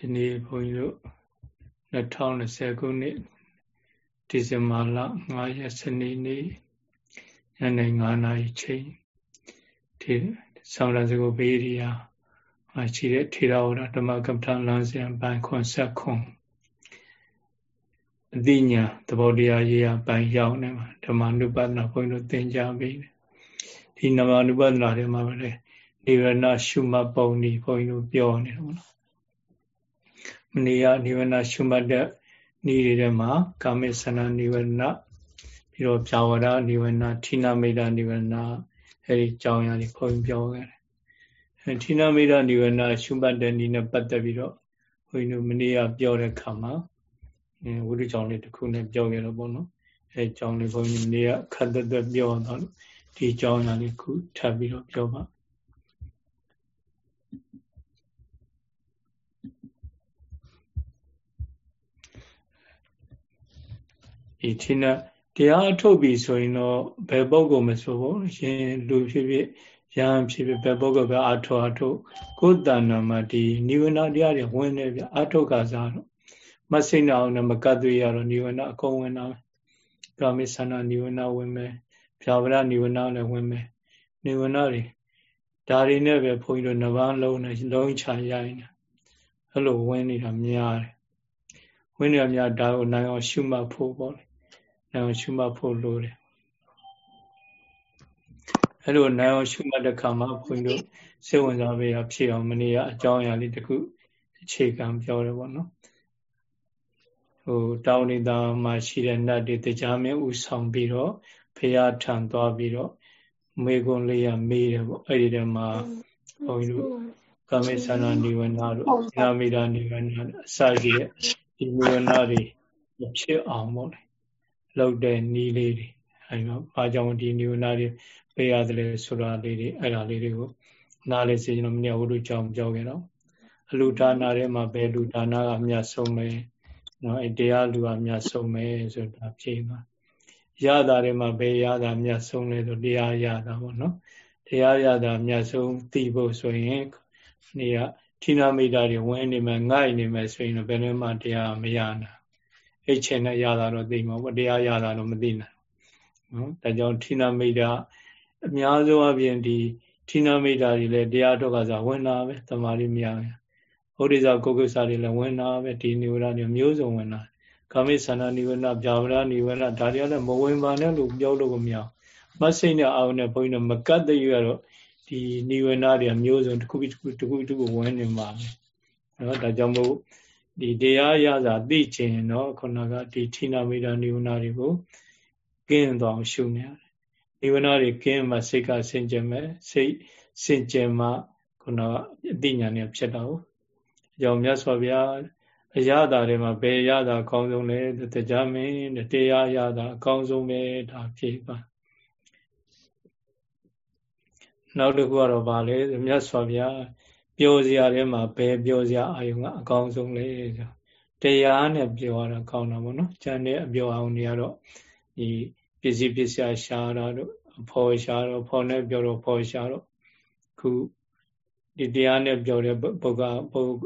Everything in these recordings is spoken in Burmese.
ဒီနေ့ဘုန်းကြီးတို့2020ခုနှစ်ဒီဇင်ဘာလ9ရက်စနေနေ့ညနေ9နာရီချိန်ဒီဆောင်းရစကိုဘေးရီယာမှာရှိတဲ့ထေရဝါဒဓမ္မကပ္ပထလမ်းစဉ်ပိုင်းခွန်ဆက်ခွန်အသိဉာဏ်သဘောတရားရေးရပိုင်းရောက်နေမှာဓမ္မနုပဒနာဘုန်းကြီးတို့သင်ကြားပြီးဒီနမနုပဒနာတွေမှာပဲနိဗ္ဗာန်ရှုမှတ်ပုံဒီဘုန်းကြီးတို့ပြောနေတယ်ပေါ့ မနေ့ကနိဗ္ဗာန်ရှုမှတ်တဲ့ဤတွေထဲမှာကာမိသနာနိဗ္ဗာန်ပြီးတော့ပြဝရနိဗ္ဗာန်ဌိနမိတ်နိဗ္ဗာန်အဲဒီကြောင်းရာတွေခေါင်းပြောခဲ့တယ်အဲဌိနမိတ်နိဗ္ဗာန်ရှုမှတ်တဲ့ဤနဲ့ပတ်သက်ပြီးတော့ဘုန်းကြီးတို့မနေ့ကပြောတဲ့ခါမှာအဲဝိရိကြောင့်လေးတစ်ခုနဲ့ပြောခဲ့တော့ပေါ့နော်အဲကြောင်းလေးဘုန်းကြီးမနေ့ကခတ်သက်သက်ပြောတော့ဒီကြောင်းရာလေးခုထပ်ပြီးတော့ပြောပါ ဒီဌိနတရားအထုတ်ပြီဆိုရင်တော့ဘယ်ပုဂ္ဂိုလ်မဆိုဘူးရှင်လူဖြစ်ဖြစ်ရဟန်းဖြစ်ဖြစ်ဘယ်ပုဂ္ဂိုလ်ပဲအထောအထုတ်ကိုယ်တဏ္ဍာမှာဒီနိဝရဏတရားတွေဝင်နေပြအထုတ်ကစားတော့မစိဏအောင်နဲ့မကတ်သွေးရတော့နိဝရဏအကုန်ဝင်တာကာမိသနာနိဝရဏဝင်မယ်ဖြာဝရနိဝရဏလည်းဝင်မယ်နိဝရဏတွေဒါတွေနဲ့ပဲဘုန်းကြီးတို့နှစ်ပါးလုံးနဲ့လုံးချရရင်အဲ့လိုဝင်နေတာများတယ်ဝင်နေတာများဒါကိုနိုင်အောင်ရှုမှတ်ဖို့ပေါ့လေ နိုင်အောင်ရှုမှတ်ဖို့လိုတယ်အဲ့လိုနိုင်အောင်ရှုမှတ်တဲ့ခါမှာဘုန်းကြီးတို့စိတ်ဝင်စားပေးရဖြစ်အောင်မနေ့ကအကြောင်းအရာလေးတခုအခြေခံပြောတယ်ပေါ့နော်ဟိုတောင်းနေတာမှာရှိတဲ့နတ်တွေတရားမင်းဥဆောင်ပြီးတော့ဖရာထံသွားပြီးတော့မေကွန်လေးရမေးတယ်ပေါ့အဲ့ဒီတည်းမှာဘုန်းကြီးတို့ကာမေသနာနိဝရဏတို့နာမိတာနိဝရဏအစရှိတဲ့ဒီနိဝရဏတွေဖြစ်အောင်ပေါ့လေ လောက်တဲ့နီးလေးတွေအဲဒီတော့ဘာကြောင့်ဒီနိဝရဏတွေပေးရတယ်လဲဆိုတာလေးတွေအဲ့ဒါလေးတွေကိုနားလေးစေကျွန်တော်မနေ့ဝိတုကြောင့်ပြောခဲ့တော့အလူဒါနာထဲမှာဘယ်လူဒါနာကအမြတ်ဆုံးလဲနော်အဲတရားလူကအမြတ်ဆုံးပဲဆိုတာဖြေပါရတာတွေမှာဘယ်ရတာအမြတ်ဆုံးလဲဆိုတရားရတာပေါ့နော်တရားရတာအမြတ်ဆုံးသိဖို့ဆိုရင်နေ့ကဌိနမိတ်တာတွေဝင်နေမယ်ငိုက်နေမယ်ဆိုရင်ဘယ်နဲ့မှတရားမရနိုင် အဲ့ချိန်နဲ့ရတာတော့သိမှာပေါ့တရားရတာတော့မသိနိုင်နော်ဒါကြောင့်ဌိနမိတ်တာအများဆုံးအပြင်ဒီဌိနမိတ်တာတွေလည်းတရားတော့ကစားဝင်တာပဲတမာရီမရဘူးဩရိဇာကုက္ကုဆာတွေလည်းဝင်တာပဲဒီနိဝရဏတွေမျိုးစုံဝင်တာကာမိသန္တာနိဝရဏဗျာဝရနိဝရဏဒါတွေကလည်းမဝင်ပါနဲ့လို့ပြောလို့မရမစိတ်နဲ့အာရုံနဲ့ဘုန်းကြီးတို့မကတ်တဲ့ရတော့ဒီနိဝရဏတွေမျိုးစုံတစ်ခုတစ်ခုတစ်ခုတစ်ခုဝင်နေမှာပဲနော်ဒါကြောင့်မို့ ဒီတရားရစာသိချင်တော့ခုနကဒီဌိနမိတာနိဝရဏတွေကိုကင်းသွားအောင်ရှုနေရတယ်နိဝရဏတွေကင်းမှစိတ်ကစင်ကြယ်မယ်စိတ်စင်ကြယ်မှခုနကအသိဉာဏ်နဲ့ဖြစ်တော့အကြောင်းမြတ်စွာဘုရားအရသာတွေမှာဘယ်ရသာအကောင်းဆုံးလဲတရားမင်းတရားရသာအကောင်းဆုံးပဲဒါဖြေပါနောက်တစ်ခုကတော့ဗာလဲမြတ်စွာဘုရား ပြောစရာထဲမှာဘယ်ပြောစရာအာယုံကအကောင်းဆုံးလဲဆိုတရားနဲ့ပြောရတာကောင်းတာပေါ့နော်။ကျန်တဲ့အပြောအောင်တွေကတော့ဒီပစ္စည်းပစ္စယရှားတာတို့အဖော်ရှားတော့ဖော်နဲ့ပြောတော့ဖော်ရှားတော့ခုဒီတရားနဲ့ပြောတဲ့ပုဂ္ဂပုဂ္ဂ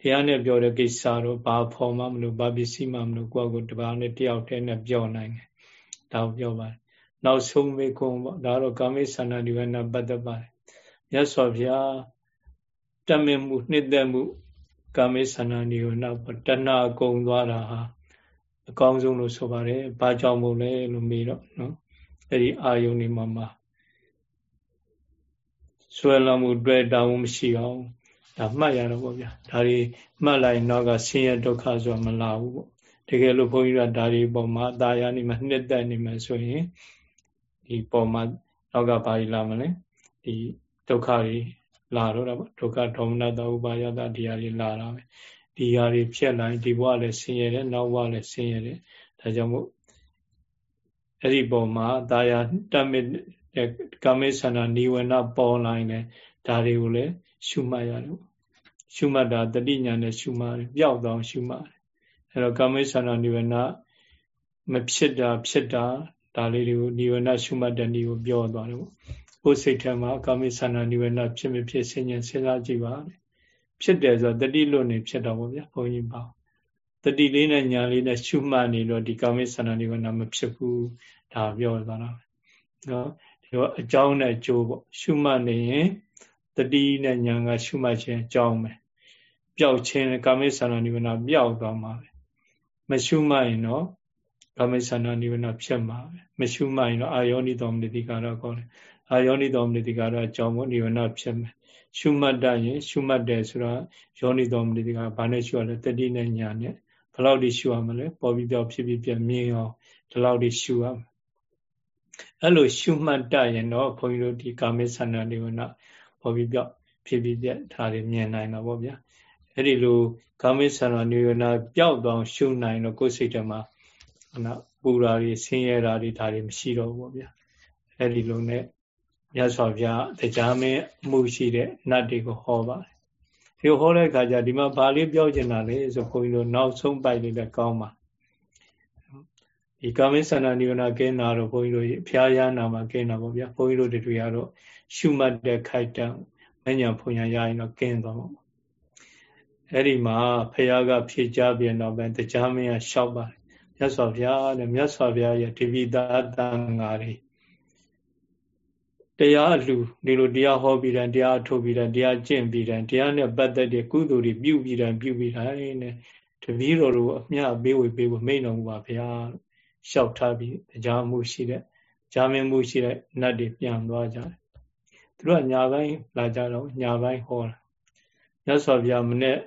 တရားနဲ့ပြောတဲ့ကိစ္စတော့ဘာဖော်မှမလို့ဘာပစ္စည်းမှမလို့ကိုယ့်ကိုတပါးနဲ့တယောက်တည်းနဲ့ပြောနိုင်တယ်။ဒါကိုပြောပါတယ်။နောက်ဆုံးမေကုံပေါ့ဒါတော့ကာမိသန္တာဒီဝနာပတ်သက်ပါတယ်။မြတ်စွာဘုရား တမင်မှုနှစ်သက်မှုကာမိသန္တာဒီဝနာတဏှာကုံသွားတာဟာအကောင်းဆုံးလို့ဆိုပါတယ်။ဘာကြောင့်မို့လဲလို့မေးတော့နော်။အဲ့ဒီအာယုန်ဒီမှာမှာဆွဲလမ်းမှုတွေ့တောင်းမရှိအောင်ဒါမှတ်ရတော့ဗောဗျာဒါတွေမှတ်လိုက်တော့ကဆင်းရဲဒုက္ခဆိုတာမလာဘူးပေါ့တကယ်လို့ဘုန်းကြီးကဒါတွေပေါ်မှာအตาရနေမှာနှစ်သက်နေမှာဆိုရင်ဒီပေါ်မှာနောက်ကဘာကြီးလာမလဲဒီဒုက္ခတွေ လာတော့တာပေါ့ဒုက္ခဒေါမနတဥပါယတဒီဟာတွေလာတာပဲဒီဟာတွေဖြစ်လာရင်ဒီဘဝလည်းဆင်းရဲတယ်နောက်ဘဝလည်းဆင်းရဲတယ်ဒါကြောင့်မို့အဲ့ဒီပုံမှာတာယာတမစ်ကာမိသနာနိဝရဏပေါ်လာရင်လည်းဒါတွေကိုလည်းရှုမှတ်ရတယ်ရှုမှတ်တာတတိညာနဲ့ရှုမှတ်တယ်ပျောက်သွားရှုမှတ်တယ်အဲ့တော့ကာမိသနာနိဝရဏမဖြစ်တာဖြစ်တာဒါလေးတွေကိုနိဝရဏရှုမှတ်တဲ့နည်းကိုပြောသွားတယ်ပေါ့ ကိုယ်စိတ်ထဲမှာကာမိသနာနိဝရဏဖြစ်မဖြစ်ဆင်ញင်စဉ်းစားကြည့်ပါဖြစ်တယ်ဆိုတော့တတိလွတ်နေဖြစ်တော့ဗောဗျာဘုန်းကြီးပါတတိလေးနဲ့ညာလေးနဲ့ရှုမှတ်နေတော့ဒီကာမိဆန္ဒနိဗ္ဗာန်မဖြစ်ဘူးဒါပြောသွားတာနော်ဒီတော့အကြောင်းနဲ့အကျိုးပေါ့ရှုမှတ်နေရင်တတိနဲ့ညာကရှုမှတ်ခြင်းအကြောင်းပဲပျောက်ခြင်းကာမိဆန္ဒနိဗ္ဗာန်ပျောက်သွားမှာပဲမရှုမှတ်ရင်တော့ကာမိဆန္ဒနိဗ္ဗာန်ဖြစ်မှာပဲမရှုမှတ်ရင်တော့အာယောနိတော်မနိတိကတော့ခေါ်တယ် အာယောနိတော်မနိတိကတော့အကြောင်းပေါ့နိဗ္ဗာန်ဖြစ်မယ်ရှုမှတ်တတ်ရင်ရှုမှတ်တယ်ဆိုတော့ယောနိတော်မနိတိကဘာနဲ့ရှုရလဲတတိနဲ့ညာနဲ့ဘယ်လောက်ထိရှုရမလဲပေါ်ပြီးပြောဖြစ်ဖြစ်ပြမြင်အောင်ဒီလောက်ထိရှုရမယ်အဲ့လိုရှုမှတ်တတ်ရင်တော့ခွန်ကြီးတို့ဒီကာမိဆန္ဒနိဗ္ဗာန်ပေါ်ပြီးပြောဖြစ်ဖြစ်ပြဒါတွေမြင်နိုင်တော့ဗောဗျာအဲ့ဒီလိုကာမိဆန္ဒနိဗ္ဗာန်ပျောက်သွားရှုနိုင်တော့ကိုယ်စိတ်ထဲမှာနော်ပူရာတွေဆင်းရဲတာတွေဒါတွေမရှိတော့ဘူးဗျာအဲ့ဒီလိုနဲ့ မြတ်စွာဘုရားတရားမင်းမှုရှိတဲ့နတ်တွေကိုဟောပါတယ်ဒီဟောတဲ့အခါကျဒီမှာဘာလေးပြောချင်တာလဲဆိုခွန်ကြီးတို့နောက်ဆုံးပိုက်လေးလည်းကောင်းပါဒီကာမိသန္တာနိဝရဏကင်းတာတော့ဘုန်းကြီးတို့ဖျားရနာမှာကင်းတာပေါ့ဗျာဘုန်းကြီးတို့တွေကတော့ရှုမှတ်တဲ့ခိုက်တံမညာဖွညာရရင်တော့ကင်းသွားမှာအဲ့ဒီမှာဖះကဖြေချပြန်တော့ပဲတရားမင်းကလျှောက်ပါတယ်မြတ်စွာဘုရားတဲ့မြတ်စွာဘုရားရဲ့ဒီပိသာတန်ဃာတွေ တရားလူဒီလိုတရားဟောပြီးတယ်တရားထုတ်ပြီးတယ်တရားကျင့်ပြီးတယ်တရားနဲ့ပတ်သက်တဲ့ကုသိုလ်တွေပြုပြီးတယ်ပြုပြီးတယ်နဲ့တပည့်တော်တို့အမျှပေးဝေပေးဖို့မိန့်တော်မူပါဗျာလျှောက်ထားပြီးတရားမှုရှိတဲ့ဂျာမင်းမှုရှိတဲ့နတ်တွေပြန်သွားကြတယ်သူတို့ကညာပိုင်းလာကြတော့ညာပိုင်းဟောတာမြတ်စွာဘုရားမနေ့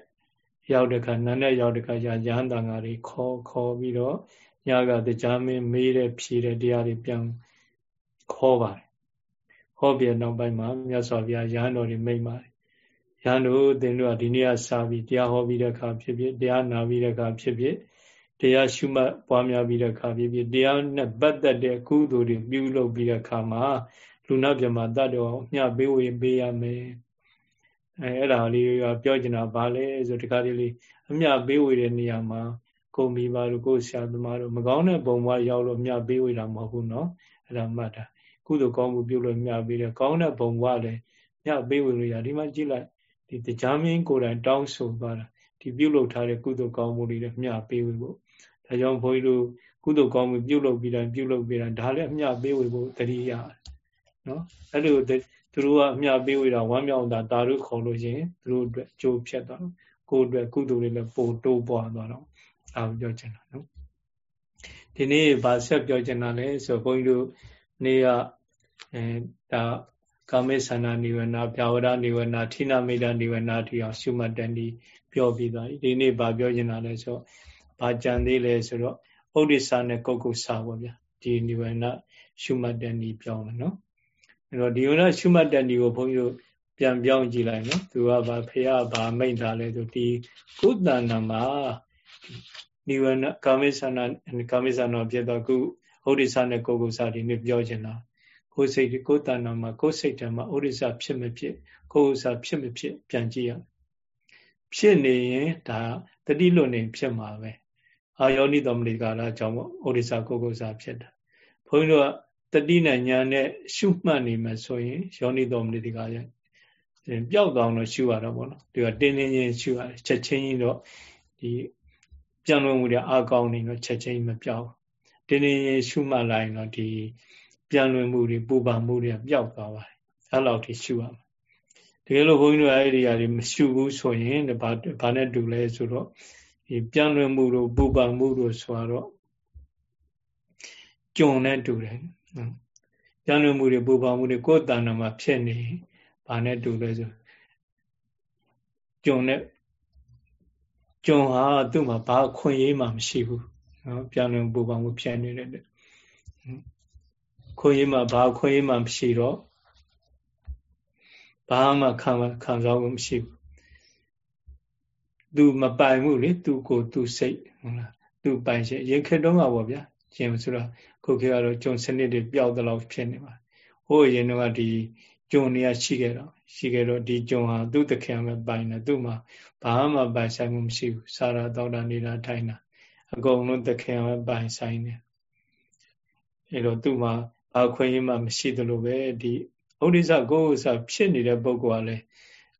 ရောက်တဲ့ခါနန်းနဲ့ရောက်တဲ့ခါကျရဟန်းတန်ဃာတွေခေါ်ခေါ်ပြီးတော့ညကတရားမင်းမေးတဲ့ဖြေတဲ့တရားတွေပြန်ခေါ်ပါတယ် ဟောပြနောက်ပိုင်းမှာမြတ်စွာဘုရားရဟန်းတော်တွေမိတ်ပါတယ်ရဟန်းတို့သင်တို့ကဒီနေ့ကစပြီးတရားဟောပြီးတဲ့အခါဖြစ်ဖြစ်တရားနာပြီးတဲ့အခါဖြစ်ဖြစ်တရားရှုမှတ်ပွားများပြီးတဲ့အခါဖြစ်ဖြစ်တရားနဲ့ပတ်သက်တဲ့ကုသိုလ်တွေပြုလုပ်ပြီးတဲ့အခါမှာလူနာပြမတတ်တော်မျှပေးဝေပေးရမယ်အဲအဲ့ဒါလေးကပြောချင်တာဗာလဲဆိုတခါတလေအမျှပေးဝေတဲ့နေရာမှာကိုမိပါတို့ကိုဆရာသမားတို့မကောင်းတဲ့ပုံမရောက်လို့မျှပေးဝေတာမဟုတ်ဘူးเนาะအဲ့ဒါမှတ်တာ ကုသိုလ်ကောင်းမှုပြုလို့မျှပေးတယ်ကောင်းတဲ့ဘုံဘဝလည်းမျှပေးဝင်လို့ရဒီမှာကြည့်လိုက်ဒီတရားမင်းကိုယ်တိုင်တောင်းဆိုသွားတာဒီပြုလုပ်ထားတဲ့ကုသိုလ်ကောင်းမှုတွေလည်းမျှပေးဝင်ဖို့ဒါကြောင့်ဘုန်းကြီးတို့ကုသိုလ်ကောင်းမှုပြုလုပ်ပြီးတိုင်းပြုလုပ်ပြီးတိုင်းဒါလည်းအမျှပေးဝင်ဖို့တတိယနော်အဲ့လိုသူတို့ကအမျှပေးဝင်တာဝမ်းမြောက်တာတာရုခေါ်လို့ရှိရင်သူတို့အတွက်ကြိုးဖြတ်သွားတော့ကိုယ်အတွက်ကုသိုလ်တွေလည်းပိုတိုးပွားသွားတော့အားပြောချင်တာနော်ဒီနေ့ဗာဆက်ပြောချင်တာလဲဆိုဘုန်းကြီးတို့ နေ့ကအဲဒါကာမေသနာနိဝရဏဗျာဝရနိဝရဏဌိနမိဒနိဝရဏတိအောင်ရှုမှတ်တန်ဒီပြောပြီးသွားပြီဒီနေ့ဗာပြောချင်တာလဲဆိုဘာကြံသေးလဲဆိုတော့ဥဒိစ္စနဲ့ကုတ်ကုဆာပေါ့ဗျာဒီနိဝရဏရှုမှတ်တန်ဒီပြောမယ်နော်အဲ့တော့ဒီဝရဏရှုမှတ်တန်ဒီကိုဘုန်းကြီးတို့ပြန်ပြောင်းကြည့်လိုက်နော်သူကဗာဖေရဗာမိတ်ထားလဲဆိုဒီကုသန္တမှာနိဝရဏကာမေသနာကာမေသနာဖြစ်တော့ခု ဥဒိစ္စနဲ့ကုတ်ကုဆာဒီနေ့ပြောချင်တာကိုယ်စိတ်ကိုယ်တဏ္ဍာမှာကိုယ်စိတ်ထဲမှာဥရိစ္ဆဖြစ်မဖြစ်ကိုယ်ဥစ္စာဖြစ်မဖြစ်ပြန်ကြည့်ရဖြစ်နေရင်ဒါတတိလွတ်နေဖြစ်မှာပဲအာယောနိတော်မဏိကာလအကြောင်းပေါ့ဥရိစ္ဆကိုယ်ကိုယ်စာဖြစ်တာဘုန်းကြီးတို့ကတတိနဲ့ညာနဲ့ရှုမှတ်နေမှဆိုရင်ယောနိတော်မဏိကာရပျောက်သွားလို့ရှုရတော့ပေါ့နော်ဒီကတင်းတင်းချင်းရှုရတယ်ချက်ချင်းကြီးတော့ဒီပြန်လို့မှုတွေအကောင်းနေတော့ချက်ချင်းမပြောက် တင်းတင်းချင်းရှုမှတ်လိုက်တော့ဒီပြန်လွင်မှုတွေပူပန်မှုတွေပျောက်သွားပါတယ်အဲ့လောက်ထိရှုရမယ်တကယ်လို့ဘုန်းကြီးတို့အဲ့ဒီအရာတွေမရှုဘူးဆိုရင်ဘာဘာနဲ့တူလဲဆိုတော့ဒီပြန်လွင်မှုတို့ပူပန်မှုတို့ဆိုတော့ကြုံနဲ့တူတယ်ပြန်လွင်မှုတွေပူပန်မှုတွေကိုယ်တဏ္ဍာမှာဖြစ်နေဘာနဲ့တူလဲဆိုကြုံနဲ့ကြုံဟာသူ့မှာဘာခွင့်ရေးမှမရှိဘူး နော်ပြန်လွင်ပူပန်မှုဖြစ်နေတဲ့ခွင့်ရမှဘာခွင့်ရမှမရှိတော့ဘာမှခံခံစားမှုမရှိဘူးသူမပိုင်ဘူးလေသူကိုသူစိတ်ဟုတ်လားသူပိုင်ရှင်ရင်ခက်တော့မှာပေါ့ဗျာကျင်ဆိုတော့ခုခေတ်ကတော့ဂျုံစနစ်တွေပျောက်တော့ဖြစ်နေပါဟိုရင်တော့ဒီဂျုံတွေကရှိခဲ့တော့ရှိခဲ့တော့ဒီဂျုံဟာသူ့တခင်ပဲပိုင်တယ်သူ့မှာဘာမှပိုင်ဆိုင်မှုမရှိဘူးစာရာတောက်တာနေတာထိုင်တာ အကုန်လုံးတခင်ပဲပိုင်ဆိုင်တယ်အဲတော့သူ့မှာဘာခွင့်ရမှမရှိသလိုပဲဒီဩဒိစ္စကိုယ်ဥစ္စာဖြစ်နေတဲ့ပုဂ္ဂိုလ်ကလည်း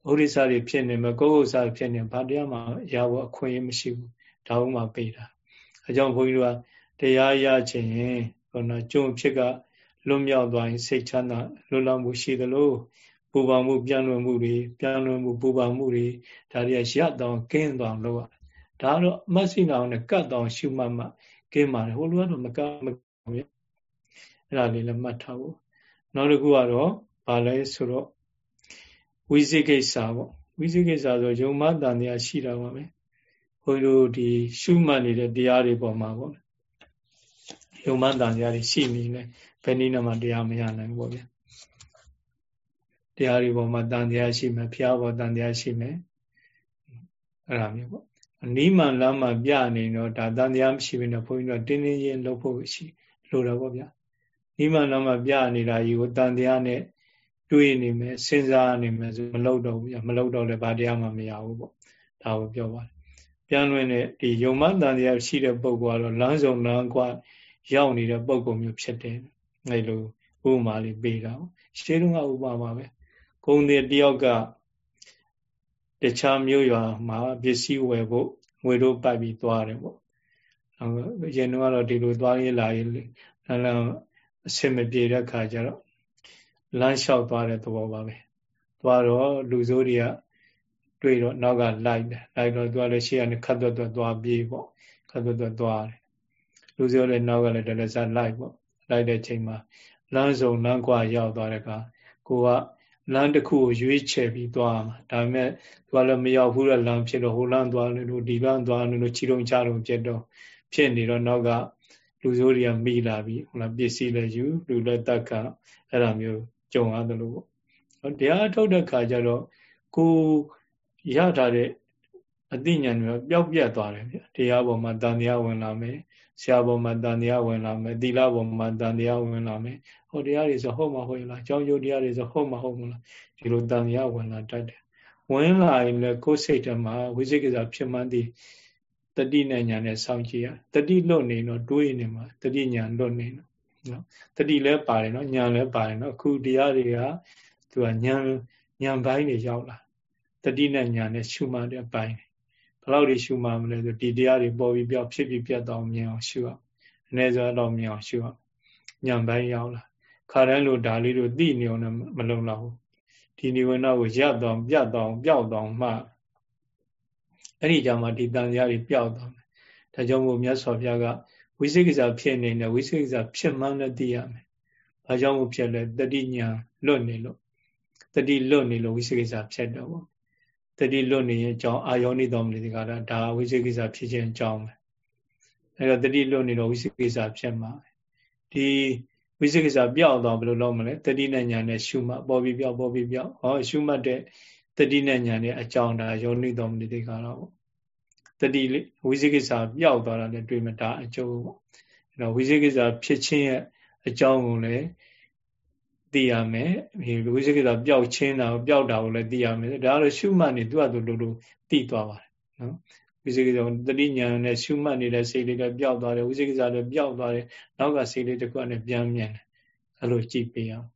ဥရိစ္ဆတွေဖြစ်နေမှာကိုယ်ဥစ္စာဖြစ်နေဘာတရားမှရဖို့အခွင့်အရေးမရှိဘူးဒါမှမပေးတာအကြောင်းဘုန်းကြီးတို့ကတရားရခြင်းဟိုနော်ကျုံဖြစ်ကလွတ်မြောက်သွားရင်စိတ်ချမ်းသာလွတ်လပ်မှုရှိသလိုပူပါမှုပြန်လွန်မှုတွေပြန်လွန်မှုပူပါမှုတွေဒါတွေရတော့ကင်းသွားလို့ ဒါတော့အမတ်စိနာအောင်နဲ့ကတ်တော့ရှုမှတ်မှကင်းပါတယ်ဟိုလိုကတော့မကမဘူးအဲ့ဒါလေးလည်းမှတ်ထားဖို့နောက်တစ်ခုကတော့ဘာလဲဆိုတော့ဝိသိကိစ္စပေါ့ဝိသိကိစ္စဆိုယုံမတန်တရားရှိတာပါပဲဘုန်းကြီးတို့ဒီရှုမှတ်နေတဲ့တရားတွေပေါ်မှာပေါ့ယုံမတန်တရားတွေရှိနေလဲဘယ်နည်းနဲ့မှတရားမရနိုင်ဘူးပေါ့ဗျာတရားတွေပေါ်မှာတန်တရားရှိမယ်ဖျားပေါ်တန်တရားရှိမယ်အဲ့ဒါမျိုးပေါ့ နီးမှန်လမ်းမှပြနေတော့ဒါတန်တရားမရှိဘဲနဲ့ဘုန်းကြီးတို့တင်းတင်းချင်းလုပ်ဖို့ရှိလိုတာပေါ့ဗျာနီးမှန်လမ်းမှပြနေတာကြီးကိုတန်တရားနဲ့တွေးနေမယ်စဉ်းစားနေမယ်ဆိုမလုပ်တော့ဘူးမလုပ်တော့လည်းဘာတရားမှမရဘူးပေါ့ဒါကိုပြောပါတယ်ပြန်လွင်တဲ့ဒီယုံမတန်တရားရှိတဲ့ပုဂ္ဂိုလ်ကတော့လမ်းစုံလမ်းကွာရောက်နေတဲ့ပုဂ္ဂိုလ်မျိုးဖြစ်တယ်အဲလိုဥပမာလေးပေးတာရှင်းတော့ဥပမာပဲဂုံတဲ့တယောက်က တခြားမျိုးရွာမှာပစ္စည်းဝယ်ဖို့ငွေတို့ပိုက်ပြီးသွားတယ်ပေါ့အဲရင်တော့ဒီလိုသွားရေးလာရေးလမ်းလမ်းအဆင်မပြေတဲ့ခါကျတော့လမ်းလျှောက်သွားတဲ့သဘောပါပဲသွားတော့လူစိုးတွေကတွေ့တော့နောက်ကလိုက်တယ်လိုက်တော့သူကလည်းရှေ့ကနေခတ်သွက်သွက်သွားပြေးပေါ့ခတ်သွက်သွက်သွားတယ်လူစိုးလည်းနောက်ကလည်းတလည်းစားလိုက်ပေါ့လိုက်တဲ့ချိန်မှာလမ်းစုံလမ်းကွာရောက်သွားတဲ့အခါကိုက လမ်းတစ်ခုကိုရွေးချယ်ပြီးသွားမှာဒါပေမဲ့သူကလည်းမရောက်ဘူးတဲ့လမ်းဖြစ်တော့ဟိုလမ်းသွားလို့ဒီလမ်းသွားလို့ခြေတုံချတုံဖြစ်တော့ဖြစ်နေတော့နောက်ကလူစိုးတွေကမိလာပြီးဟိုလားပစ္စည်းလည်းယူလူလည်းတက်ကအဲ့လိုမျိုးကြုံရတယ်လို့ပေါ့တရားထုတ်တဲ့ခါကျတော့ကိုရထားတဲ့အသိဉာဏ်တွေပျောက်ပြတ်သွားတယ်ဗျတရားပေါ်မှာတန်တရားဝင်လာမယ်ဆရာပေါ်မှာတန်တရားဝင်လာမယ်သီလပေါ်မှာတန်တရားဝင်လာမယ် ဟောတရားတွေဆိုဟုတ်မှာဟုတ်လားအကြောင်းကျိုးတရားတွေဆိုဟုတ်မှာဟုတ်မလားဒီလိုတန်တရားဝင်လာတတ်တယ်ဝင်လာရင်လည်းကိုယ်စိတ်ထဲမှာဝိသိကိစ္စဖြစ်မှန်းသည်တတိနဲ့ညာနဲ့စောင့်ကြည့်ရတတိလွတ်နေတော့တွေးနေမှာတတိညာလွတ်နေတော့နော်တတိလည်းပါတယ်နော်ညာလည်းပါတယ်နော်အခုတရားတွေကသူကညာညာပိုင်းတွေရောက်လာတတိနဲ့ညာနဲ့ရှုမှတ်တဲ့ပိုင်းဘယ်လောက်တွေရှုမှတ်မလဲဆိုဒီတရားတွေပေါ်ပြီးပြောက်ဖြစ်ပြီးပြတ်တော့မြင်အောင်ရှုအောင်အနည်းဆုံးတော့မြင်အောင်ရှုအောင်ညာပိုင်းရောက်လာ ခါတိုင်းလိုဒါလေးတို့သိနေအောင်လည်းမလုံလောက်ဘူးဒီနိဝရဏကိုရပ်တော့ပြတ်တော့ပျောက်တော့မှအဲ့ဒီကြမှာဒီတန်တရားတွေပျောက်တော့မယ်ဒါကြောင့်မို့မြတ်စွာဘုရားကဝိသိကိစ္စဖြစ်နေတဲ့ဝိသိကိစ္စဖြစ်မှန်းနဲ့သိရမယ်။ဘာကြောင့်မို့ဖြစ်လဲတတိညာလွတ်နေလို့တတိလွတ်နေလို့ဝိသိကိစ္စဖြစ်တော့ပေါ့။တတိလွတ်နေရင်အကြောင်းအာယောနိတော်မူဒီကရဒါဝိသိကိစ္စဖြစ်ခြင်းအကြောင်းပဲ။အဲတော့တတိလွတ်နေတော့ဝိသိကိစ္စဖြစ်မှာ။ဒီ ဝိသိကိစ္စပြောက်တော့ဘယ်လိုလုပ်မလဲတတိနဲ့ညာနဲ့ရှုမှတ်ပေါ်ပြီးပြောက်ပေါ်ပြီးပြောက်ဟောရှုမှတ်တဲ့တတိနဲ့ညာနဲ့အကြောင်းဒါယောနိတော်မူဒီကရပေါ့တတိဝိသိကိစ္စပျောက်သွားတာလည်းတွေ့မှဒါအကျိုးပေါ့အဲ့တော့ဝိသိကိစ္စဖြစ်ခြင်းရဲ့အကြောင်းကိုလည်းသိရမယ်ဒီဝိသိကိစ္စပျောက်ခြင်းတာပျောက်တာကိုလည်းသိရမယ်ဒါကတော့ရှုမှတ်နေသူ့အတူတူတူသိသွားပါတယ်နော် ဝိသိကိစ္စတတိညာနဲ့ရှုမှတ်နေတဲ့စိတ်လေးလည်းပျောက်သွားတယ်ဝိသိကိစ္စလည်းပျောက်သွားတယ်နောက်ကစိတ်လေးတစ်ခုနဲ့ပြန်မြင်တယ်အဲ့လိုကြည့်ပေးအောင်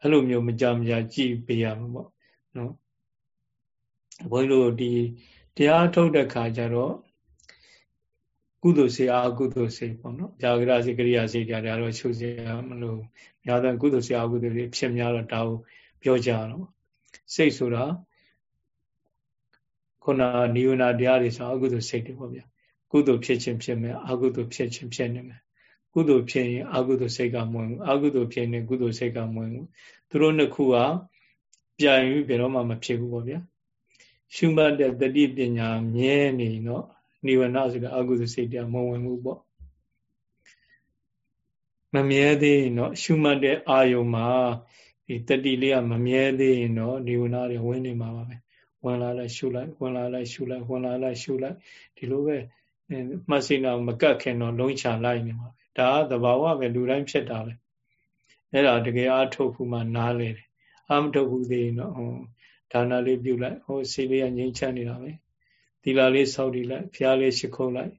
အဲ့လိုမျိုးမကြမကြကြည့်ပေးရမှာပေါ့နော်ဘုန်းကြီးတို့ဒီတရားထုတ်တဲ့ခါကျတော့ကုသိုလ်စေအကုသိုလ်စေပေါ့နော်။ဇာဂရစေကရိယာစေတရားတွေတော့ချုပ်စေမလို့များသောကုသိုလ်စေအကုသိုလ်တွေဖြစ်များတော့ဒါကိုပြောကြတော့စိတ်ဆိုတာ ခုနနိဝရဏတရားတွေဆိုအကုသိုလ်စိတ်တွေပေါ့ဗျာ။ကုသိုလ်ဖြစ်ခြင်းဖြစ်မယ်အကုသိုလ်ဖြစ်ခြင်းဖြစ်နေမယ်။ကုသိုလ်ဖြစ်ရင်အကုသိုလ်စိတ်ကမဝင်ဘူး။အကုသိုလ်ဖြစ်ရင်ကုသိုလ်စိတ်ကမဝင်ဘူး။သူတို့နှစ်ခုကပြိုင်ပြီးဘယ်တော့မှမဖြစ်ဘူးပေါ့ဗျာ။ရှုမှတ်တဲ့တတိပညာမြဲနေတော့နိဝရဏဆိုတဲ့အကုသိုလ်စိတ်တရားမဝင်ဘူးပေါ့မမြဲသေးရင်တော့ရှုမှတ်တဲ့အာယုံမှာဒီတတိလေးကမမြဲသေးရင်တော့နိဝရဏတွေဝင်နေမှာပါပဲ ဝင်လာလိုက်ရှုလိုက်ဝင်လာလိုက်ရှုလိုက်ဝင်လာလိုက်ရှုလိုက်ဒီလိုပဲမှတ်စိနာမကတ်ခင်တော့လုံးချလိုက်နေမှာပဲဒါကသဘာဝပဲလူတိုင်းဖြစ်တာပဲအဲ့ဒါတကယ်အားထုတ်ဖို့မှနားလေတယ်အာမထုတ်ဘူးသေးရင်တော့ဒါနလေးပြုလိုက်ဟိုစိတ်လေးကငြိမ်ချမ်းနေတာပဲသီလလေးစောင့်တည်လိုက်ဖျားလေးရှိခုံးလိုက်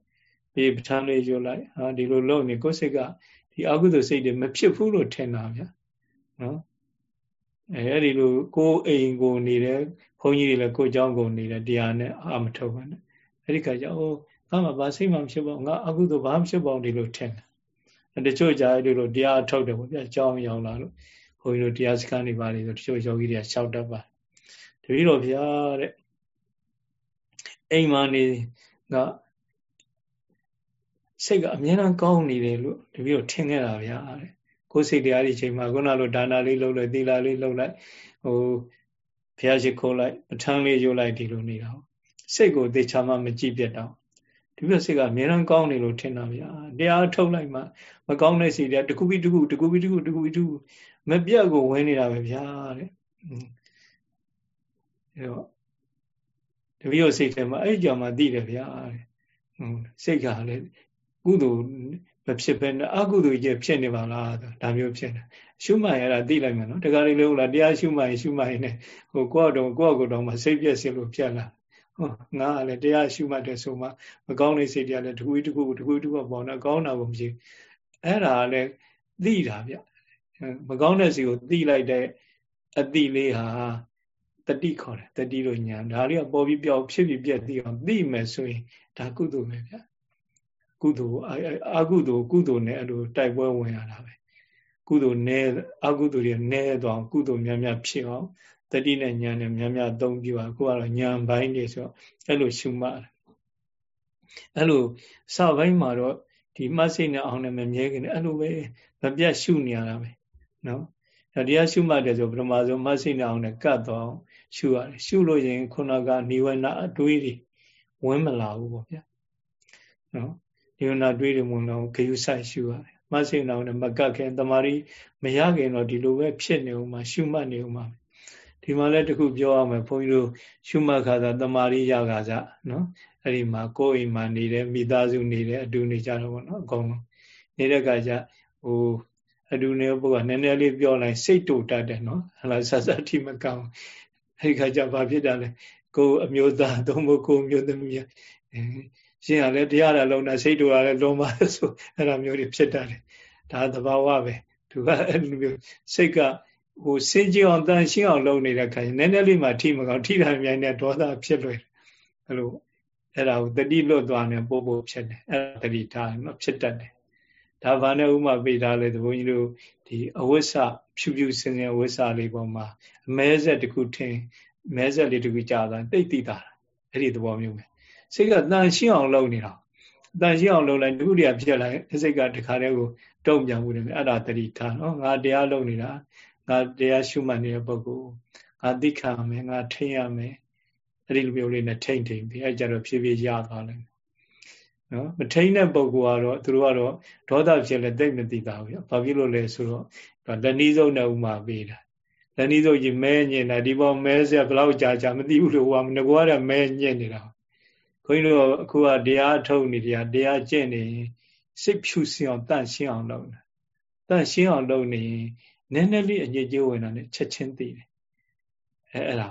ပြေပဋ္ဌာန်းလေးယူလိုက်ဟာဒီလိုလုပ်နေကိုယ်စိတ်ကဒီအကုသိုလ်စိတ်တွေမဖြစ်ဘူးလို့ထင်တာဗျာနော် အဲအဲ့ဒီလိုကိုအိမ်ကိုနေတယ်ဘုန်းကြီးတွေလည်းကိုเจ้าကိုနေတယ်တရားနဲ့အာမထုတ်ပါနဲ့အဲ့ဒီခါကျအိုးငါမှဘာစိတ်မှဖြစ်ပါငါအကုသို့ဘာမှဖြစ်ပါအောင်ဒီလိုထင်တယ်တချို့ကြာဒီလိုတရားထုတ်တယ်ပေါ့ဗျာအကြောင်းရောက်လာလို့ဘုန်းကြီးတို့တရားစခန်းတွေပါလေဆိုတချို့ယောဂီတွေကရှောက်တတ်ပါတပည့်တော်ဗျာတဲ့အိမ်မှာနေကစိတ်ကအမြဲတမ်းကောင်းနေတယ်လို့တပည့်တော်ထင်ခဲ့တာဗျာတဲ့ ကိုယ်စိတ်တရားဒီချိန်မှာခုနလိုဒါနာလေးလုပ်လိုက်သီလာလေးလုပ်လိုက်ဟိုဘုရားရှိခိုးလိုက်ပဋ္ဌာန်းလေးယူလိုက်ဒီလိုနေတာစိတ်ကိုသေချာမှမကြည့်ပြတ်တော့ဒီပြစိတ်ကအမြဲတမ်းကောင်းနေလို့ထင်တာဗျာတရားထုတ်လိုက်မှမကောင်းတဲ့စိတ်တွေတကူပြီးတကူတကူပြီးတကူတကူပြီးတကူမပြတ်ကိုဝင်နေတာပဲဗျာတဲ့အဲတော့တပည့်တော်စိတ်ထဲမှာအဲ့ကြောင့်မှသိတယ်ဗျာတဲ့စိတ်ကလည်းကုသိုလ် မဖြစ်ဘဲနဲ့အကုသိုလ်ကြီးဖြစ်နေပါလားဒါမျိုးဖြစ်နေရှုမှန်ရတာသိလိုက်မယ်နော်တခါလေလို့လားတရားရှုမှန်ရှုမှန်နေဟိုကိုယ့်တော့ကိုယ့်ကိုယ်တော့မစိတ်ပြည့်စင်လို့ဖြစ်လာဟောငါကလည်းတရားရှုမှတ်တယ်ဆိုမှမကောင်းတဲ့စိတ်တွေကလည်းတခုတခုတခုတခုပေါ့နော်ကောင်းတာကိုမရှိအဲ့ဒါလည်းသိတာဗျမကောင်းတဲ့စိတ်ကိုသိလိုက်တဲ့အတိလေးဟာတတိခေါ်တယ်တတိလို့ညာဒါလေးကပေါ်ပြီးပြောက်ဖြစ်ပြီးပြက်သိအောင်သိမယ်ဆိုရင်ဒါကုသိုလ်ပဲဗျ ကုသိုလ်အကုသိုလ်ကုသိုလ်နဲ့အဲ့လိုတိုက်ပွဲဝင်ရတာပဲကုသိုလ်နဲ့အကုသိုလ်တွေနဲ့တော့ကုသိုလ်များများဖြစ်အောင်တတိနဲ့ညာနဲ့များများသုံးပြပါအခုကတော့ညာဘိုင်းတွေဆိုအဲ့လိုရှုမှတ်အဲ့လိုစပိုင်းမှာတော့ဒီမှတ်စိတ်နဲ့အောင်နဲ့မမြဲခင်အဲ့လိုပဲမပြတ်ရှုနေရတာပဲနော်တရားရှုမှတ်တယ်ဆိုပထမဆုံးမှတ်စိတ်နဲ့အောင်နဲ့ကတ်တော့ရှုရတယ်ရှုလို့ရင်ခုနကနိဝရဏအတွေးတွေဝင်မလာဘူးပေါ့ဗျာနော် နိဝရဏတွေးတွေဝင်တော့ဂယုဆိုင်ရှုရတယ်မဆိန်အောင်နဲ့မကတ်ခင်တမာရီမရခင်တော့ဒီလိုပဲဖြစ်နေဦးမှာရှုမှတ်နေဦးမှာဒီမှာလည်းတခုပြောရမယ်ဘုန်းကြီးတို့ရှုမှတ်ခါသာတမာရီရခါစားနော်အဲ့ဒီမှာကိုယ်အိမ်မှာနေတယ်မိသားစုနေတယ်အတူနေကြတော့ဗောနော်အကုန်လုံးနေတဲ့ခါကျဟိုအတူနေပုဂ္ဂိုလ်ကနည်းနည်းလေးပြောလိုက်စိတ်တူတတ်တယ်နော်ဟလာဆက်ဆက်ထိမကောင်းအဲ့ဒီခါကျဘာဖြစ်တာလဲကိုအမျိုးသားသုံးဖို့ကိုမျိုးသမီး ရှင်းရလဲတရားရလုံးနဲ့စိတ်တူရလဲလုံးပါဆိုအဲ့လိုမျိုးတွေဖြစ်တတ်တယ်ဒါသဘာဝပဲသူကအဲ့လိုမျိုးစိတ်ကဟိုစင်ကြအောင်တန်ရှင်းအောင်လုပ်နေတဲ့ခါကျနည်းနည်းလေးမှထိမကောင်းထိတာမြိုင်နဲ့ဒေါသဖြစ်လွယ်အဲ့လိုအဲ့ဒါကိုတတိလွတ်သွားနေပို့ပို့ဖြစ်တယ်အဲ့ဒါတတိထားနော်ဖြစ်တတ်တယ်ဒါဘာနဲ့ဥမာပေးထားလဲသဘုန်းကြီးတို့ဒီအဝိစ္စဖြူဖြူစင်စင်အဝိစ္စလေးပေါ်မှာအမဲဆက်တစ်ခုထင်မဲဆက်လေးတစ်ခုကြာတာတိတ်တိတာအဲ့ဒီသဘောမျိုးပဲ စိတ်ကတန်ရှင်းအောင်လုပ်နေတာတန်ရှင်းအောင်လုပ်လိုက်ဒုတိယဖြစ်လာစိတ်ကတခါတည်းကိုတုံ့ပြန်မှုတယ်အဲ့ဒါတတိထားနော်ငါတရားလုပ်နေတာငါတရားရှုမှတ်နေတဲ့ပုဂ္ဂိုလ်ငါသိခံမယ်ငါထိန်ရမယ်အဲ့ဒီလိုမျိုးလေးနဲ့ထိန်ထိန်ပြီးအဲ့ကြတော့ဖြည်းဖြည်းရသွားလိမ့်မယ်နော်မထိန်တဲ့ပုဂ္ဂိုလ်ကတော့သူတို့ကတော့ဒေါသဖြစ်လဲတိတ်မသိတာဘူး။ဘာဖြစ်လို့လဲဆိုတော့လက်နီးစုံနဲ့ဥမာပေးတာ။လက်နီးစုံကြီးမဲညင်တာဒီပေါ်မဲဆက်ဘလောက်ကြာကြာမသိဘူးလို့ဟိုကငကွားတဲ့မဲညင်နေတာ။ ခွင်းတို့အခုကတရားထုတ်နေတရားတရားကျင့်နေစိတ်ဖြူစင်အောင်တန့်ရှင်းအောင်လုပ်တာ။တန့်ရှင်းအောင်လုပ်နေနည်းနည်းလေးအညစ်အကြေးဝင်တာနဲ့ချက်ချင်းသိတယ်။အဲအဲ့ဒါ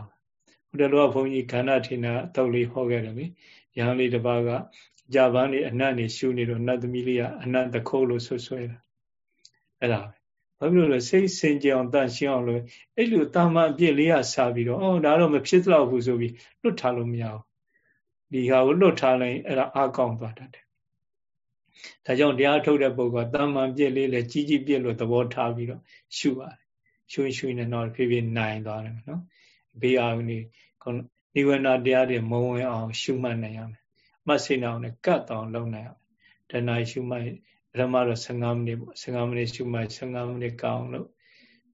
ဘုရားတော်ကဘုန်းကြီးခန္ဓာထေနာတောက်လေးဟောခဲ့တယ်လေ။ရဟန်းလေးတစ်ပါးကကြပန်းနေအနတ်နေရှုနေတော့နတ်သမီးလေးကအနတ်တခုတ်လို့ဆွဆွဲတာအဲ့ဒါပဲဘာဖြစ်လို့လဲစိတ်စင်ကြအောင်တန့်ရှင်းအောင်လို့အဲ့လိုတာမန်အပြစ်လေးကစားပြီးတော့အော်ဒါတော့မဖြစ်တော့ဘူးဆိုပြီးလွတ်ထားလို့မရဘူး ဒီဟာကိုလွတ်ထားလိုက်အဲ့ဒါအကောင်းသွားတတ်တယ်ဒါကြောင့်တရားထုတ်တဲ့ပုဂ္ဂိုလ်ကတာမန်ပြစ်လေးလည်းကြီးကြီးပြစ်လို့သဘောထားပြီးတော့ရှုပါတယ်ရှုရှုနေတော့ဖြည်းဖြည်းနိုင်သွားတယ်နော်ဘေးအောင်နေနိဝရဏတရားတွေမဝင်အောင် ရှုမှတ်နိုင်ရမယ်မှတ်စိတ်အောင်နဲ့ကတ်တောင်လုပ်နိုင်အောင်တဏှာရှုမှတ်ပထမတော့15မိနစ်ပေါ့15မိနစ်ရှုမှတ်15မိနစ်ကောင်းလို့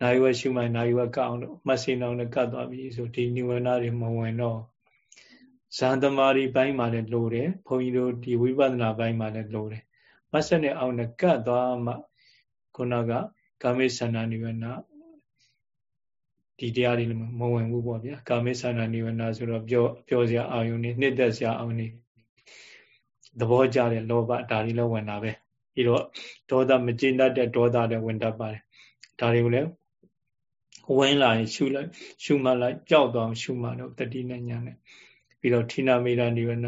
နိုင်ဝရှုမှတ်နိုင်ဝကောင်းလို့မှတ်စိတ်အောင်နဲ့ကတ်သွားပြီဆိုဒီနိဝရဏတွေမဝင်တော့ ဇန်သမารီပိုင်းမှာလည်းလိုတယ်ဘုန်းကြီးတို့ဒီဝိပဿနာပိုင်းမှာလည်းလိုတယ်မဆက်နဲ့အောင်နဲ့ကတ်သွားမှခုနကကာမိသန္တာနိဝရဏဒီတရားတွေမဝင်ဘူးပေါ့ဗျာကာမိသန္တာနိဝရဏဆိုတော့ပြောပြောစရာအာယုန်နေနှစ်သက်စရာအာယုန်နေသဘောကျတဲ့လောဘဒါတွေလည်းဝင်တာပဲပြီးတော့ဒေါသမကျေနပ်တဲ့ဒေါသလည်းဝင်တတ်ပါတယ်ဒါတွေကိုလည်းဝင်လာရင်ရှုလိုက်ရှုမှတ်လိုက်ကြောက်သွားအောင်ရှုမှတ်တော့တတိနဲ့ညာနဲ့ ပြီးတော့ဌိနာမေရနိဝရဏ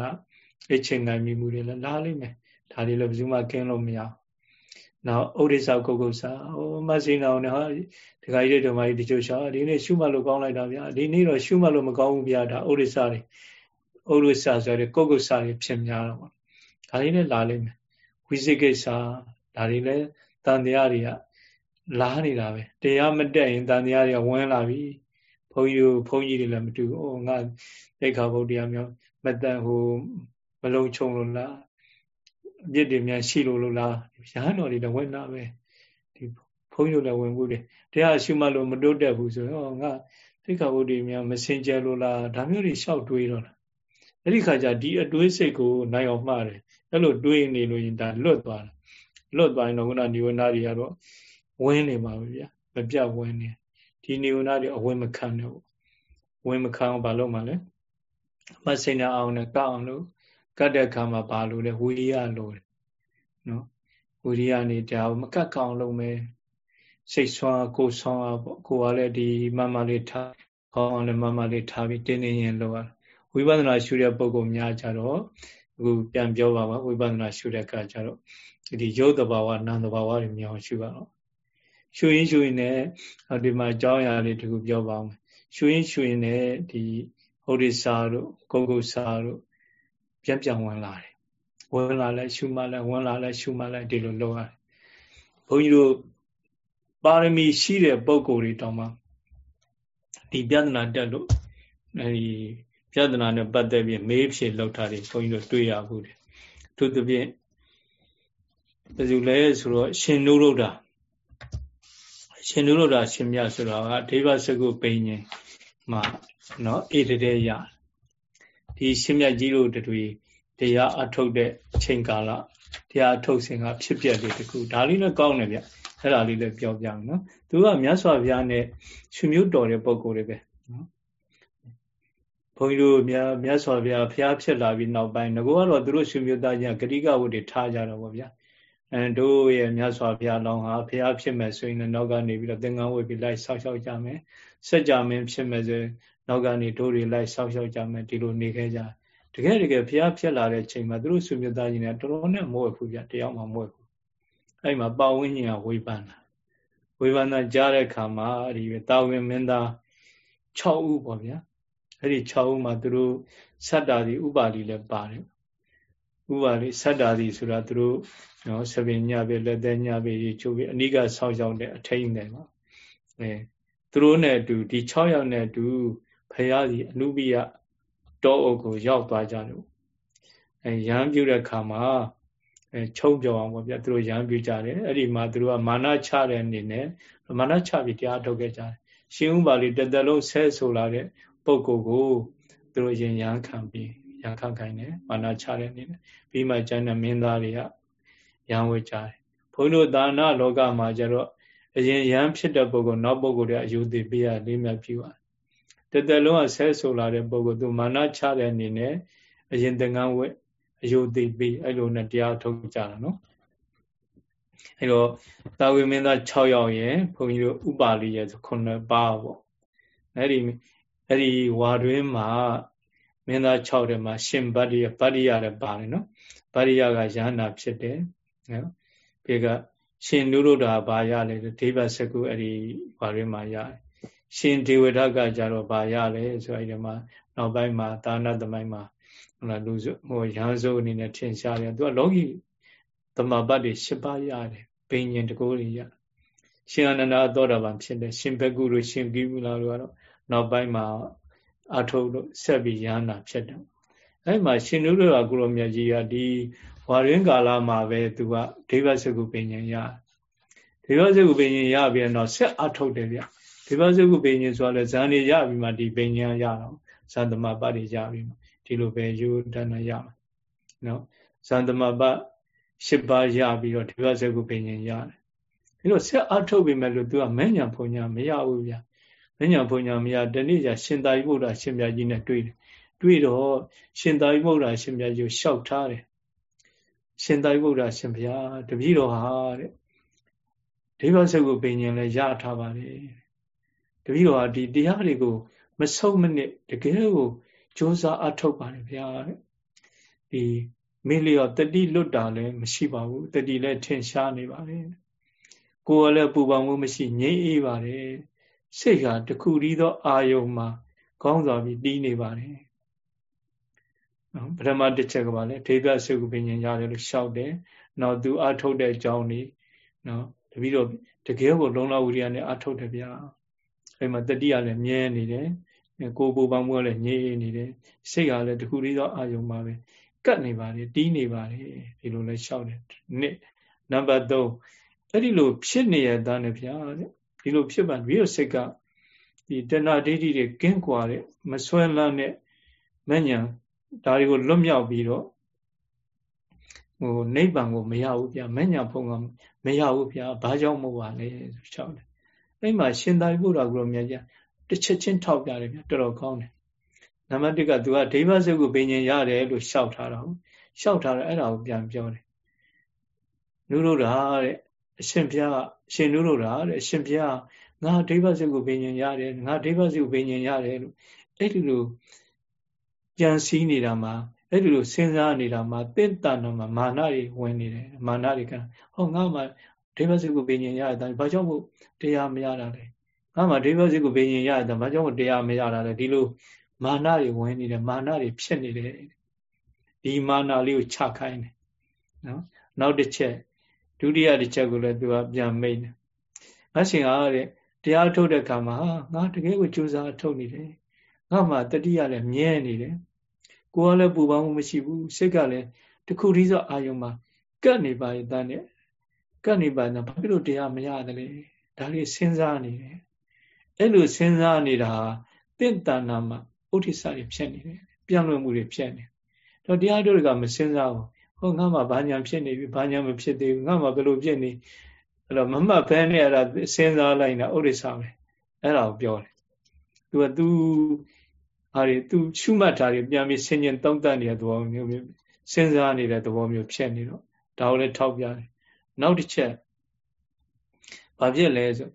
အချိန်နိုင်မိမှုတွေလည်းလာလိမ့်မယ်ဒါတွေလည်းဘယ်သူမှကင်းလို့မရနောက်ဥဒိစ္စကုက္ကုဆာဟိုမသိနာအောင်နဲ့ဟာဒကာကြီးတွေဓမ္မကြီးတချို့ရှာဒီနေ့ရှုမှတ်လို့ကောင်းလိုက်တာဗျာဒီနေ့တော့ရှုမှတ်လို့မကောင်းဘူးဗျာဒါဥဒိစ္စတွေဥဒိစ္စဆိုတဲ့ကုက္ကုဆာတွေဖြစ်များတော့ပေါ့ဒါလေးနဲ့လာလိမ့်မယ်ဝိသိကိစ္စဒါတွေလည်းတန်တရားတွေကလားနေတာပဲတရားမတက်ရင်တန်တရားတွေကဝင်လာပြီ ဘုန်းကြီးတို့ဘုန်းကြီးတွေလည်းမတူဘူးဩငါသိခါဘုဒ္ဓရားမျိုးမတန်ဟိုမလုံးချုံလို့လားအပြစ်တွေများရှိလို့လို့လားရဟန်းတော်တွေလည်းဝင်လာပဲဒီဘုန်းကြီးတို့လည်းဝင်ဘူးတယ်တရားရှိမှလို့မတိုးတက်ဘူးဆိုတော့ငါသိခါဘုဒ္ဓများမစင်ကြလို့လားဒါမျိုးတွေရှောက်တွေးတော့လားအဲ့ဒီခါကျဒီအတွေးစိတ်ကိုနိုင်အောင်မှားတယ်အဲ့လိုတွေးနေလို့ရင်ဒါလွတ်သွားတယ်လွတ်သွားရင်တော့ခုနနိဝရဏတွေကတော့ဝင်းနေပါဘူးဗျာမပြတ်ဝင်းနေ ဒီနိဝရဏတွေအဝင်မခံတော့ဝင်မခံအောင်ဘာလုပ်မှလဲမစိနေအောင်နဲ့ကောက်အောင်လို့ကတ်တဲ့ခါမှာဘာလို့လဲဝီရိယလို့နော်ဝီရိယနေဒါမကတ်ကောင်လုံးမယ်စိတ်ဆွမ်းကိုဆွမ်းအောင်ပေါ့ကိုကလည်းဒီမမလေးထားကောင်းအောင်လည်းမမလေးထားပြီးတင်းတင်းရင်လောက်ရဝိပဿနာရှုတဲ့ပုံကောင်များကြတော့အခုပြန်ပြောပါပါဝိပဿနာရှုတဲ့အခါကျတော့ဒီရုပ်တဘာဝနာမ်တဘာဝတွေမြောင်ရှုပါတော့ ရှုရင်ရှုရင်လည်းဒီမှာအကြောင်းအရာလေးတခုပြောပါအောင်ရှုရင်ရှုရင်လည်းဒီဟောဒီစာတို့ကုတ်ကုတ်စာတို့ပြန်ပြန်ဝင်လာတယ်ဝင်လာလဲရှုမှလဲဝင်လာလဲရှုမှလဲဒီလိုလုပ်ရတယ်ဘုန်းကြီးတို့ပါရမီရှိတဲ့ပုံကိုယ်တွေတောင်မှဒီပြဿနာတက်လို့အဲဒီပြဿနာနဲ့ပတ်သက်ပြီးမေးဖြေလောက်တာတွေဘုန်းကြီးတို့တွေ့ရဘူးတယ်သူတပြည့်ဘယ်သူလဲဆိုတော့ရှင်နုရုဒ္ဓ ရှင်နုရုဒ္ဓရှင်မြတ်ဆိုတော့အဒေဝစကုပိန်ရင်မှာနော်အေတတဲ့ရဒီရှင်မြတ်ကြီးတို့တွေတရားအထုတ်တဲ့အချိန်ကာလတရားအထုတ်စဉ်ကဖြစ်ပျက်လေးတခုဒါလေးလည်းကောင်းတယ်ဗျအဲ့ဒါလေးလည်းပြောပြမယ်နော်သူကမြတ်စွာဘုရားနဲ့ရှင်မျိုးတော်တဲ့ပုံကိုယ်တွေပဲနော်ဘုန်းကြီးတို့မြတ်မြတ်စွာဘုရားဖျားဖြစ်လာပြီးနောက်ပိုင်းငကောကတော့သူတို့ရှင်မျိုးသားကြီးကဂရိကဝတ်တွေထားကြတော့ဗောဗျာ အဲတို့ရဲ့မြတ်စွာဘုရားလောင်းဟာဖျားဖြစ်မဲ့ဆိုရင်လည်းနောက်ကနေပြီးတော့သင်္ကန်းဝတ်ပြီးလိုက်ဆောက်ရှောက်ကြမယ်စัจ जा မင်းဖြစ်မဲ့ဆိုနောက်ကနေတို့တွေလိုက်ဆောက်ရှောက်ကြမယ်ဒီလိုနေခဲ့ကြတကယ်တကယ်ဘုရားဖြစ်လာတဲ့ချိန်မှာသူတို့ရှင်မျိုးသားကြီးနဲ့တော်တော်နဲ့မဟုတ်ဘူးဗျာတရားမှမဟုတ်ဘူးအဲ့မှာပါဝင်းကြီးကဝေဖန်တာဝေဖန်တာကြားတဲ့အခါမှာဒီတာဝန်မင်းသား6ဦးပေါ့ဗျာအဲ့ဒီ6ဦးမှာသူတို့ဆတ္တာဒီဥပါလိလည်းပါတယ် ဥပါလိဆတ္တာဒီဆိုတာသူတို့နော်ဆပင်ညပဲလက်သက်ညပဲချိုးပြီးအနိကဆောက်ရောက်တဲ့အထိန်တယ်နော်အဲသူတို့နဲ့အတူဒီ6ယောက်နဲ့အတူဖရာစီအနုပိယတောအုပ်ကိုရောက်သွားကြတယ်အဲရဟန်းပြုတဲ့အခါမှာအဲချုံပြောအောင်ပေါ့ဗျာသူတို့ရဟန်းပြုကြတယ်အဲ့ဒီမှာသူတို့ကမာနချတဲ့အနေနဲ့မာနချပြီးတရားထုတ်ခဲ့ကြတယ်ရှင်ဥပါလိတသက်လုံးဆဲဆိုလာတဲ့ပုဂ္ဂိုလ်ကိုသူတို့ရင်ရန်ခံပြီး ရန်ခံခိုင်းတယ်မာနချတဲ့အနေနဲ့ပြီးမှကျန်တဲ့မင်းသားတွေကရန်ဝဲကြတယ်ဘုန်းတို့ဒါနလောကမှာကျတော့အရင်ရန်ဖြစ်တဲ့ပုဂ္ဂိုလ်နောက်ပုဂ္ဂိုလ်တွေအယူသိပေးရလေးမြတ်ပြုပါတယ်တသက်လုံးကဆဲဆိုလာတဲ့ပုဂ္ဂိုလ်သူမာနချတဲ့အနေနဲ့အရင်သင်္ကန်းဝဲအယုသိပေးအဲ့လိုနဲ့တရားထုတ်ကြတာနော်အဲ့တော့သာဝေမင်းသား6ယောက်ရယ်ဘုန်းကြီးတို့ဥပါလိရယ်ဆို9ပါးပေါ့အဲ့ဒီအဲ့ဒီဝါတွင်းမှာ မင်းသား6တဲ့မှာရှင်ဗတ္တိယဗတ္တိယလည်းပါတယ်နော်ဗတ္တိယကယန္နာဖြစ်တယ်နော်ဘေကရှင်နုရုဒ္ဓဘာရလဲဒေဝစကုအဲ့ဒီဝါတွင်းမှာရတယ်ရှင်ဒေဝဒကကြတော့ဘာရလဲဆိုအဲ့ဒီမှာနောက်ပိုင်းမှာသာနာသမိုင်းမှာဟုတ်လားလူဟိုရဟန်းစုအနေနဲ့ထင်ရှားတယ်သူကလောကီသမပတ်တွေ၈ပါးရတယ်ဘိညာဉ်တကိုးတွေရရှင်အနန္ဒာသောတာပန်ဖြစ်တယ်ရှင်ဘကုတို့ရှင်ကိမူလာတို့ကတော့နောက်ပိုင်းမှာ အထုပ်လို့ဆက်ပြီးရဟန္တာဖြစ်တယ်အဲ့မှာရှင်နုရကကုလိုမြတ်ကြီးကဒီဝါရင်းကာလမှာပဲသူကဒိဗ္ဗစကုပင်ညာရဒိဗ္ဗစကုပင်ညာရပြီးတော့ဆက်အထုတ်တယ်ဗျဒိဗ္ဗစကုပင်ညာဆိုတော့ဇန်နေရပြီးမှဒီပင်ညာရတော့ဇန်သမပတ်တွေရပြီးမှဒီလိုပဲယူဒနာရမှာနော်ဇန်သမပတ်၈ပါးရပြီးတော့ဒီဘက်စကုပင်ရင်ရတယ်ဒီလိုဆက်အထုတ်ပြီးမဲ့လို့သူကမဉ္ဇဉ်ဘုံညာမရဘူးဗျာ မဉ္ဇဉ်ဘုံညာမရတနေ့ကျရှင်သာရိပုတ္တရာရှင်မြတ်ကြီးနဲ့တွေ့တယ်တွေ့တော့ရှင်သာရိပုတ္တရာရှင်မြတ်ကြီးကိုလျှောက်ထားတယ်ရှင်သာရိပုတ္တရာရှင်ဘုရားတပည့်တော်ဟာတဲ့ဒီဘက်စကုပင်ရင်လည်းရထားပါလေတပည့်တော်ဟာဒီတရားတွေကိုမဆုံးမနစ်တကယ်ကိုစ조사အထုတ်ပါတယ်ဗျာတဲ့ဒီမေလျော်တတိလွတ်တာလည်းမရှိပါဘူးတတိလည်းထင်ရှားနေပါတယ်ကိုယ်ကလည်းပူပန်မှုမရှိငြိမ့်အေးပါတယ် စိတ်ဟာတခုတည်းသော အာယုံမှာကောင်းစွာပြီးတည်နေပါတယ်နော်ပထမတစ်ချက်ကပါလေဒိဋ္ဌသုခပင်ညာရတယ်လို့ရှောက်တယ်နောက်သူအထုတ်တဲ့အကြောင်းนี่နော်တပီတော့တကယ်ကိုလုံလဝိရိယနဲ့အထုတ်တယ်ဗျာအဲ့မှာတတိယလည်းမြဲနေတယ်ကိုယ်ပူပန်မှုကလည်းငြိမ့်နေတယ်စိတ်ကလည်းတခုတည်းသောအာယုံမှာပဲကတ်နေပါလေတီးနေပါလေဒီလိုလဲရှောက်တယ်နှစ်နံပါတ်3အဲ့ဒီလိုဖြစ်နေရတဲ့နဲ့ဗျာ ဒီလိုဖြစ်ပါပြီးတော့စိတ်ကဒီတဏှာဒိဋ္ဌိတွေကင်းကွာတဲ့မဆွဲလန်းတဲ့မဉ္ဇဉ်ဒါတွေကိုလွတ်မြောက်ပြီးတော့ဟိုနိဗ္ဗာန်ကိုမရဘူးဗျာမဉ္ဇဉ်ဖုံကမရဘူးဗျာဘာကြောင့်မဟုတ်ပါလဲဆိုချောက်တယ်အဲ့မှာရှင်သာရိပုတ္တရာကရောမြတ်ကြီးတစ်ချက်ချင်းထောက်ပြတယ်ဗျာတော်တော်ကောင်းတယ်နံပါတ်1ကသူကဒိဗ္ဗစကုဘိညာဉ်ရတယ်လို့ရှောက်ထားတာဟုတ်ရှောက်ထားတယ်အဲ့ဒါကိုပြန်ပြောတယ်နုရောဓာတဲ့အရှင်ဘုရားအ ရှင်နုရောဓာတဲ့အရှင်ဘုရားငါဒိဗ္ဗစကုဘိညာဉ်ရတယ်ငါဒိဗ္ဗစကုဘိညာဉ်ရတယ်လို့အဲ့ဒီလိုကြံစည်နေတာမှာအဲ့ဒီလိုစဉ်းစားနေတာမှာတင့်တန်တော်မှာမာနတွေဝင်နေတယ်မာနတွေကဟောငါမှဒိဗ္ဗစကုဘိညာဉ်ရတယ်ဘာကြောင့်မို့တရားမရတာလဲငါမှဒိဗ္ဗစကုဘိညာဉ်ရတယ်ဘာကြောင့်မို့တရားမရတာလဲဒီလိုမာနတွေဝင်နေတယ်မာနတွေဖြစ်နေတယ်ဒီမာနလေးကိုချခိုင်းတယ်နော်နောက်တစ်ချက် ဒုတိယတစ်ချက်ကိုလည်းသူကပြန်မိတ်တယ်ငါရှင်ကတဲ့တရားထုတ်တဲ့အခါမှာငါတကယ်ကိုကြိုးစားထုတ်နေတယ်ငါမှတတိယလည်းမြဲနေတယ်ကိုယ်ကလည်းပူပန်မှုမရှိဘူးစိတ်ကလည်းတခုတည်းသောအာယုံမှာကပ်နေပါရဲ့တန်းနဲ့ကပ်နေပါတော့ဘာဖြစ်လို့တရားမရတယ်လဲဒါလေးစဉ်းစားနေတယ်အဲ့လိုစဉ်းစားနေတာတင့်တဏ္ဍာမှာဥဒိစ္စတွေဖြစ်နေတယ်ပြောင်းလဲမှုတွေဖြစ်နေတော့တရားတို့ကမစဉ်းစားဘူး ဟောငါမှဘာညာဖြစ်နေပြီဘာညာမဖြစ်သေးဘူးငါမှဘယ်လိုဖြစ်နေအဲ့တော့မမှတ်ဖဲနဲ့အဲ့ဒါစဉ်းစားလိုက်တာဥဒိစ္စပဲအဲ့ဒါကိုပြောတယ်သူကသူဟာတွေသူရှုမှတ်တာတွေပြန်ပြီးဆင်ញင်သုံးသပ်နေတဲ့သဘောမျိုးမျိုးစဉ်းစားနေတဲ့သဘောမျိုးဖြစ်နေတော့ဒါကိုလည်းထောက်ပြတယ်နောက်တစ်ချက်ဘာဖြစ်လဲဆို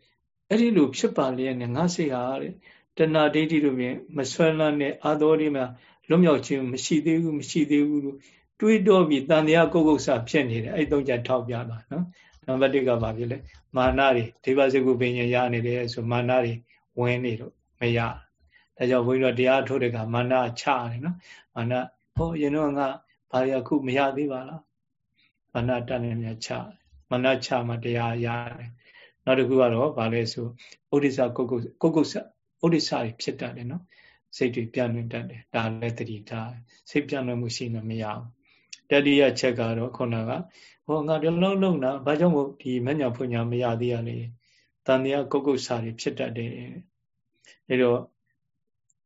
အဲ့ဒီလိုဖြစ်ပါလျက်နဲ့ငါစိတ်ဟာတဲ့တဏှာဒိဋ္ဌိတို့ဖြင့်မဆွဲလန်းတဲ့အာသောတွေမှာလွတ်မြောက်ခြင်းမရှိသေးဘူးမရှိသေးဘူးလို့ တွေးတော့ပြီးတန်တရားကုတ်ကုတ်ဆဖြစ်နေတယ်အဲ့သုံးချက်ထောက်ပြတာနော်နံပါတ်1ကဘာဖြစ်လဲမာနတွေဒေဝစကုပင်ညာရနေတယ်ဆိုမာနတွေဝင်နေလို့မရဒါကြောင့်ဘုန်းကြီးတို့တရားထုတ်တဲ့ကမာနချတယ်နော်မာနဟောရင်တော့ငါဘာရခုမရသေးပါလားမာနတတ်နေမြချမာနချမှတရားရတယ်နောက်တစ်ခုကတော့ဗာလဲဆိုဩဒိစ္စကုတ်ကုတ်ကုတ်ကုတ်ဆဩဒိစ္စတွေဖြစ်တတ်တယ်နော်စိတ်တွေပြန့်လွင့်တတ်တယ်ဒါလည်းတတိထားစိတ်ပြန့်လွင့်မှုရှိနေမရဘူး တတိယချက်ကတော့ခုနကဟောငါဒီလုံးလုံးတာဘာကြောင့်မို့ဒီမညာဖွညာမရသေးရလဲတန်တရားကုတ်ကုတ်စာတွေဖြစ်တတ်တယ်အဲတော့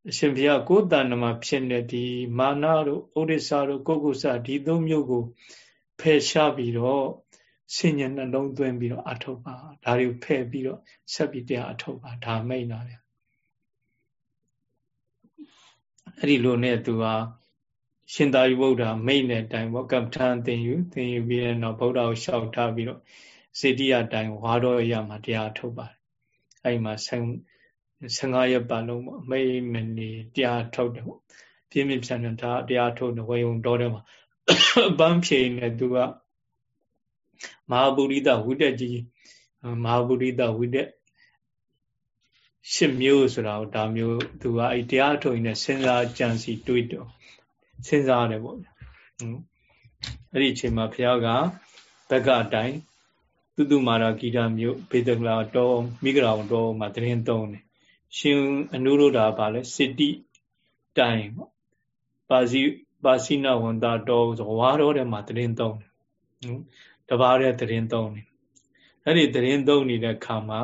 အရှင်ဘုရားကိုယ်တဏ္ဍမှာဖြစ်နေဒီမာနတို့ဩဒိစ္စတို့ကုတ်ကုတ်စာဒီသုံးမျိုးကိုဖယ်ရှားပြီးတော့ဆင်ញံနှလုံးသွင်းပြီးတော့အထုတ်ပါဒါတွေကိုဖယ်ပြီးတော့ဆက်ပြီးတရားအထုတ်ပါဒါမိတ်နာဗျအဲ့ဒီလိုနဲ့သူက ရှင်သာရိပုတ္တရာမိတ်တဲ့အတိုင်းပေါ့ကပ္ပထံသင်ယူသင်ယူပြီးတဲ့နောက်ဗုဒ္ဓကိုလျှောက်ထားပြီးတော့စေတိယတိုင်းဝါတော်ရမှာတရားထုတ်ပါတယ်အဲ့မှာ15ရက်ပတ်လုံးပေါ့မိတ်မနေတရားထုတ်တယ်ပေါ့ပြင်းပြပြန်ပြန်ဒါတရားထုတ်နေဝေယုံတော်တယ်မှာအပန်းဖြေနေသူကမဟာဗုဒ္ဓိတဝိတက်ကြီးမဟာဗုဒ္ဓိတဝိတက်ရှစ်မျိုးဆိုတာဒါမျိုးသူကအဲ့တရားထုတ်ရင်စဉ်းစားကြံစီတွေးတော့ စဉ်းစားရတယ်ပေါ့ဗျာအဲ့ဒီအချိန်မှာဘုရားကဘက်ကအတိုင်းသူတုမာရဂီတာမျိုးဘေဒကလာတော်မိဂရာဝတော်မှာတရင်သုံးတယ်ရှင်အနုရုဒ္ဓဘာလဲစစ်တိတိုင်ပေါ့ပါစီပါစီနဝန္တာတော်ဆိုဝါတော်ထဲမှာတရင်သုံးတယ်တပါးတဲ့တရင်သုံးတယ်အဲ့ဒီတရင်သုံးနေတဲ့ခါမှာ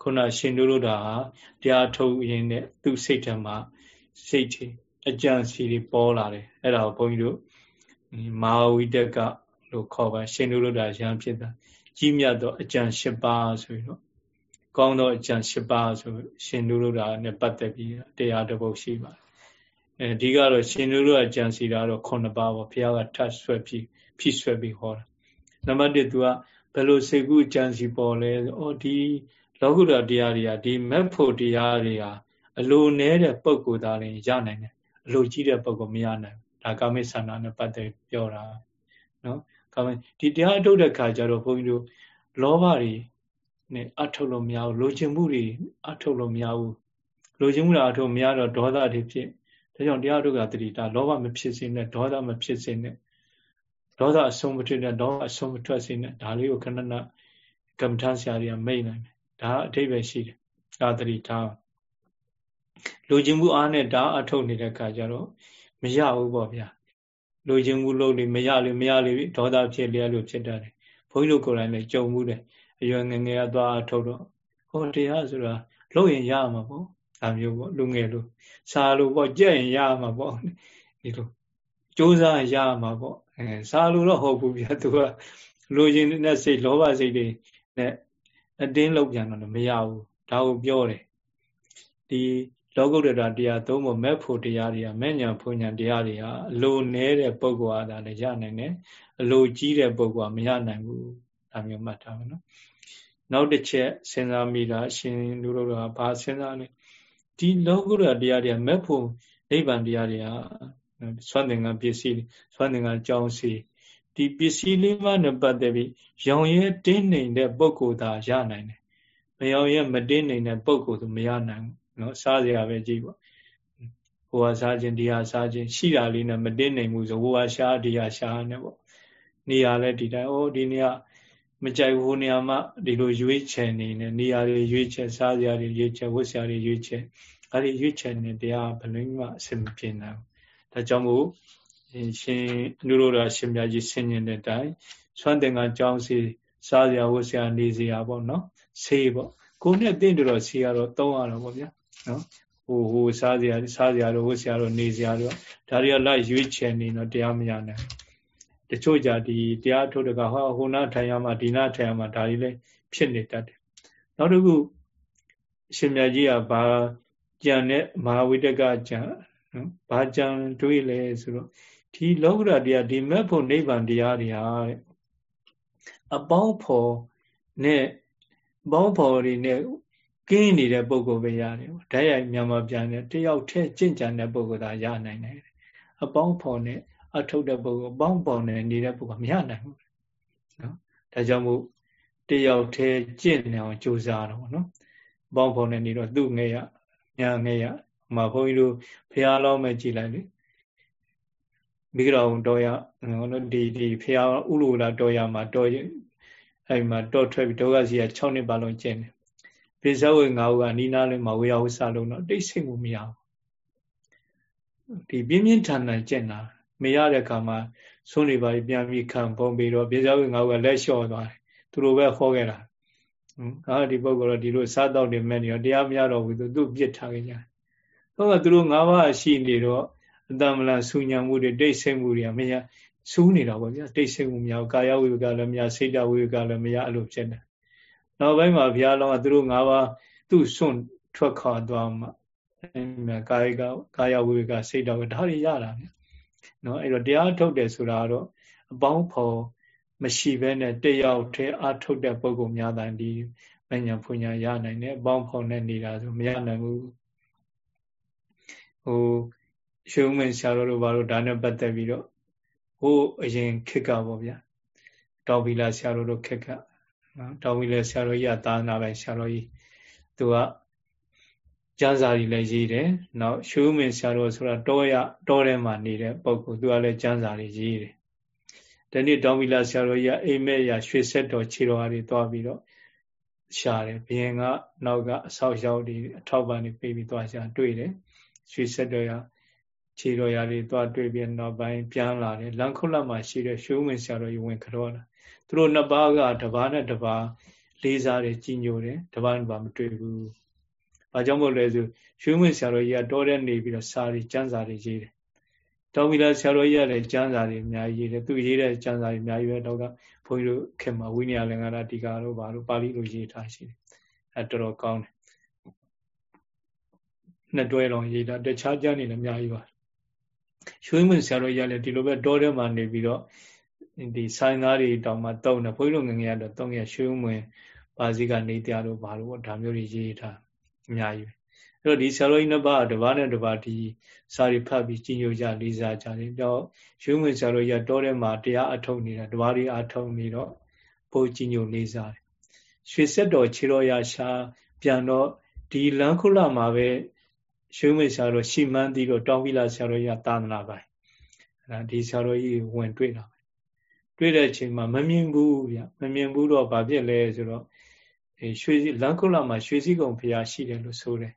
ခုနရှင်နုရုဒ္ဓဟာတရားထုတ်ရင်းနဲ့သူ့စိတ်ထဲမှာစိတ်ကြီး အကြံစီတွေပေါ်လာတယ်အဲ့ဒါကိုဘုန်းကြီးတို့မာဝိတကလို့ခေါ်ပါရှင်နုရုဒ္ဓရံဖြစ်တာကြီးမြတ်သောအကြံ၈ပါးဆိုပြီးတော့ကောင်းသောအကြံ၈ပါးဆိုရှင်နုရုဒ္ဓနဲ့ပတ်သက်ပြီးတရားတစ်ပုဒ်ရှိပါတယ်အဲဒီကတော့ရှင်နုရုဒ္ဓကြံစီတာတော့9ပါးပေါ့ဘုရားကထပ်ဆွဲပြီးဖြည့်ဆွဲပြီးဟောတာနံပါတ်1သူကဘယ်လိုစေကုကြံစီပေါ်လဲဩဒီလောကုတ္တရာတရားတွေကဒီမက်ဖို့တရားတွေဟာအလိုနည်းတဲ့ပုံကိုယ်သားရင်ရနိုင်တယ် အလိုကြီးတဲ့ပုံကိုမရနိုင်ဒါကာမိဆန္ဒနဲ့ပတ်သက်ပြောတာနော်ကာမဒီတရားထုတ်တဲ့ခါကျတော့ဘုန်းကြီးတို့လောဘတွေနဲ့အထုတ်လို့မရဘူးလိုချင်မှုတွေအထုတ်လို့မရဘူးလိုချင်မှုတွေအထုတ်မရတော့ဒေါသတွေဖြစ်ဒါကြောင့်တရားထုတ်ကတတိတာလောဘမဖြစ်စေနဲ့ဒေါသမဖြစ်စေနဲ့ဒေါသအဆုံးမထွက်နဲ့ဒေါသအဆုံးမထွက်စေနဲ့ဒါလေးကိုခဏခဏကမ္မထာဆရာတွေကမိတ်နိုင်တယ်ဒါအထိပ္ပယ်ရှိတယ်ဒါတတိထား လိုချင်မှုအားနဲ့ဒါအထုတ်နေတဲ့ခါကျတော့မရဘူးပေါ့ဗျာလိုချင်မှုလို့လေမရလေမရလေဒေါသဖြစ်လေလို့ဖြစ်တတ်တယ်ဘုန်းကြီးတို့ကိုယ်တိုင်လည်းကြုံမှုတယ်အရွယ်ငငယ်ကသွားအထုတ်တော့ဟောတရားဆိုတာလုပ်ရင်ရမှာပေါ့ဒါမျိုးပေါ့လူငယ်လို့စားလို့ပေါ့ကြက်ရင်ရမှာပေါ့ဒီလိုစူးစမ်းရမှာပေါ့အဲစားလို့တော့ဟုတ်ဘူးဗျာသူကလိုချင်တဲ့စိတ်လောဘစိတ်တွေနဲ့အတင်းလောက်ပြန်တော့မရဘူးဒါကိုပြောတယ်ဒီ လောကုတ္တရာတရားသုံးဖို့မဲ့ဖို့တရားတွေကမဲ့ညာဖွညာတရားတွေဟာအလိုနည်းတဲ့ပုဂ္ဂိုလ်အားသာလည်းရနိုင်တယ်အလိုကြီးတဲ့ပုဂ္ဂိုလ်ကမရနိုင်ဘူးဒါမျိုးမှတ်ထားမယ်နော်နောက်တစ်ချက်စဉ်းစားမိတာရှင်လူတို့ကဘာစဉ်းစားလဲဒီလောကုတ္တရာတရားတွေကမဲ့ဖို့နိဗ္ဗာန်တရားတွေကသွမ်းသင်္ကန်းပစ္စည်းသွမ်းသင်္ကန်းကြောင်းစီဒီပစ္စည်းလေးပါးနဲ့ပတ်သက်ပြီးရောင်ရဲတင်းနေတဲ့ပုဂ္ဂိုလ်သာရနိုင်တယ်မရောင်ရဲမတင်းနေတဲ့ပုဂ္ဂိုလ်သူမရနိုင်ဘူး နော်စားစရာပဲကြည့်ပေါ့ဟိုဟာစားခြင်းဒီဟာစားခြင်းရှိတာလေးနဲ့မတင်းနိုင်ဘူးဆိုဟိုဟာရှားဒီဟာရှားနေပေါ့နေရာလဲဒီတိုင်းအိုးဒီနေရာမကြိုက်ဘူးနေရာမှာဒီလိုရွေးချယ်နေနေနေရာတွေရွေးချယ်စားစရာတွေရွေးချယ်ဝတ်စရာတွေရွေးချယ်အဲ့ဒီရွေးချယ်နေတရားဘယ်လိုမှအဆင်မပြေနိုင်ဘူးဒါကြောင့်မို့ရှင်နုရောဓရှင်မြတ်ကြီးဆင်ញင်တဲ့အတိုင်းဆွမ်းသင်္ကန်းကြောင်းစီစားစရာဝတ်စရာနေစရာပေါ့နော်ဆေးပေါ့ကိုယ်နဲ့တင့်တော်ဆေးရတော့သုံးရတော့ပေါ့ဗျာ နော်ဟိုဟိုစားစရာစားစရာတော့ဝတ်စရာတော့နေစရာတော့ဒါတွေကလိုက်ရွေးချယ်နေတော့တရားမရနိုင်တချို့ကြဒီတရားထုတ်တကဟောဟိုနာထိုင်ရမှာဒီနာထိုင်ရမှာဒါတွေလည်းဖြစ်နေတတ်တယ်နောက်တစ်ခုရှင်မြတ်ကြီးကဘာကြံတဲ့မဟာဝိတကကြံနော်ဘာကြံတွေးလဲဆိုတော့ဒီလောကတရားဒီမဲ့ဖို့နိဗ္ဗာန်တရားတွေဟာအပေါင်းဖော်နဲ့ပေါင်းဖော်တွေနဲ့ ကင်းနေတဲ့ပုံကိုပဲရတယ်ဓာတ်ရိုက်မြန်မာပြန်တဲ့တယောက်တည်းကြင့်ကြံတဲ့ပုံကိုသာရနိုင်တယ်အပေါင်းဖော်နဲ့အထုတ်တဲ့ပုံကိုပေါင်းဖော်နဲ့နေတဲ့ပုံကမရနိုင်ဘူးနော်ဒါကြောင့်မို့တယောက်တည်းကြင့်နေအောင်ကြိုးစားတော့နော်ပေါင်းဖော်နဲ့နေတော့သူ့ငယ်ရညာငယ်ရမှာဘုန်းကြီးတို့ဖះလောင်းမဲ့ကြည်လိုက်လေမိဂရောင်တော်ရဒီဒီဖះဥလိုလာတော်ရမှာတော်အဲ့မှာတော်ထွက်ပြီးဒုက္ခစီက6နှစ်ပါလုံးကျင့်တယ် ပိဇဝေငါးဦးကနီးနားလေးမှာဝေယဝဆလုံးတော့တိတ်ဆိတ်မှုမရဘူးဒီပြင်းပြင်းထန်ထန်ကျင့်တာမရတဲ့အခါမှာဆုံးနေပါပြန်ပြီးခံပုံပြီးတော့ပိဇဝေငါးဦးကလက်လျှော့သွားတယ်သူတို့ပဲခေါ်ခဲ့တာဟာဒီပုဂ္ဂိုလ်တော့ဒီလိုစားတော့နေမဲ့နေတော့တရားမရတော့ဘူးသူသူ့ပြစ်ထားခဲ့ကြတယ်ဟုတ်ကဲ့သူတို့၅ပါးရှိနေတော့အတမလဆူညံမှုတွေတိတ်ဆိတ်မှုတွေကမရစူးနေတာပေါ့ဗျာတိတ်ဆိတ်မှုမရကာယဝိဝကလည်းမရစိတ်တဝိဝကလည်းမရအဲ့လိုဖြစ်နေ နောက်ပိုင်းမှာဘုရားလောင်းကသူတို့၅ပါးသူ့စွန့်ထွက်ခွာသွားမှအဲဒီမှာကာယကကာယဝိကစိတ်တော်ကဒါတွေရတာနော်အဲ့တော့တရားထုတ်တယ်ဆိုတာကတော့အပေါင်းဖော်မရှိဘဲနဲ့တယောက်တည်းအထုတ်တဲ့ပုံကောင်များတယ်ဒီမညာဖွညာရနိုင်တယ်အပေါင်းဖော်နဲ့နေတာဆိုမရနိုင်ဘူးဟိုရှုံးမင်းဆရာတော်တို့ဘာလို့ဒါနဲ့ပတ်သက်ပြီးတော့ဟိုအရင်ခက်ကပေါ့ဗျာတောင်ပီလာဆရာတော်တို့ခက်က နော်တောင်ဝီလည်းဆရာတော်ကြီးကသာသနာပိုင်ဆရာတော်ကြီးသူကကျမ်းစာတွေလည်းရေးတယ်နောက်ရှုမင်းဆရာတော်ဆိုတာတောရတောထဲမှာနေတဲ့ပုဂ္ဂိုလ်သူကလည်းကျမ်းစာတွေရေးတယ်ဒီနေ့တောင်ဝီလာဆရာတော်ကြီးကအိမ်မက်ရရွှေဆက်တော်ခြေတော်အားတွေတွားပြီးတော့ရှာတယ်ဘယင်ကနောက်ကအဆောက်ရောက်တွေအထောက်ပံ့တွေပေးပြီးတွားရှာတွေ့တယ်ရွှေဆက်တော်ရခြေတော်ရတွေတွားတွေ့ပြီးနောက်ပိုင်းပြန်လာတယ်လန်ခုလက်မှာရှိတဲ့ရှုမင်းဆရာတော်ကြီးဝင်ကြောတာ သူတို့နှစ်ပါးကတပါးနဲ့တပါးလေးစားတယ်ကြီးညိုတယ်တပါးနဲ့ပါမတွေ့ဘူး။ဘာကြောင့်မို့လဲဆိုရွှေမွေဆရာတော်ကြီးကတောထဲနေပြီးတော့စာရီကျမ်းစာတွေရေးတယ်။တောင်မီလာဆရာတော်ကြီးကလည်းကျမ်းစာတွေအများကြီးရေးတယ်။သူရေးတဲ့ကျမ်းစာတွေအများကြီးပဲတော့ကဘုန်းကြီးတို့ခင်မှာဝိနည်းလင်္ကာရတိကာတို့ဘာလို့ပါဠိလိုရေးထားရှိတယ်။အဲတော်တော်ကောင်းတယ်။နှစ်တွဲလုံးရေးတာတခြားကျမ်းတွေလည်းအများကြီးပါ။ရွှေမွေဆရာတော်ကြီးကလည်းဒီလိုပဲတောထဲမှာနေပြီးတော့ ဒီဆိုင်သားတွေတောင်မှတုံးတယ်ဘုန်းကြီးတို့ငငယ်ရတော့တုံးရရွှေဦးမွင်ပါစီကနေတရားတို့ဘာလို့ဒါမျိုးတွေရေးထားအများကြီးပဲတော့ဒီဆရာတော်ကြီးနှစ်ပါးတပါးနဲ့တပါးဒီစာရီဖတ်ပြီးကြီးညိုကြလေးစားကြတယ်ပြောရွှေမွေဆရာတော်ကြီးကတောထဲမှာတရားအထုတ်နေတာတပါးတွေအထုတ်နေတော့ပိုးကြီးညိုလေးစားတယ်ရွှေဆက်တော်ခြေတော်ရရှာပြန်တော့ဒီလန်းခုလမှာပဲရွှေမွေဆရာတော်ရှီမန်းပြီးတော့တောင်းဝိလာဆရာတော်ကြီးကသာသနာပိုင်အဲ့ဒါဒီဆရာတော်ကြီးဝင်တွေ့တာ တွေ့တဲ့အချိန်မှာမမြင်ဘူးဗျမမြင်ဘူးတော့ဘာဖြစ်လဲဆိုတော့အဲရွှေလန်းခုလမှာရွှေစည်းကုံဖျားရှိတယ်လို့ဆိုတယ်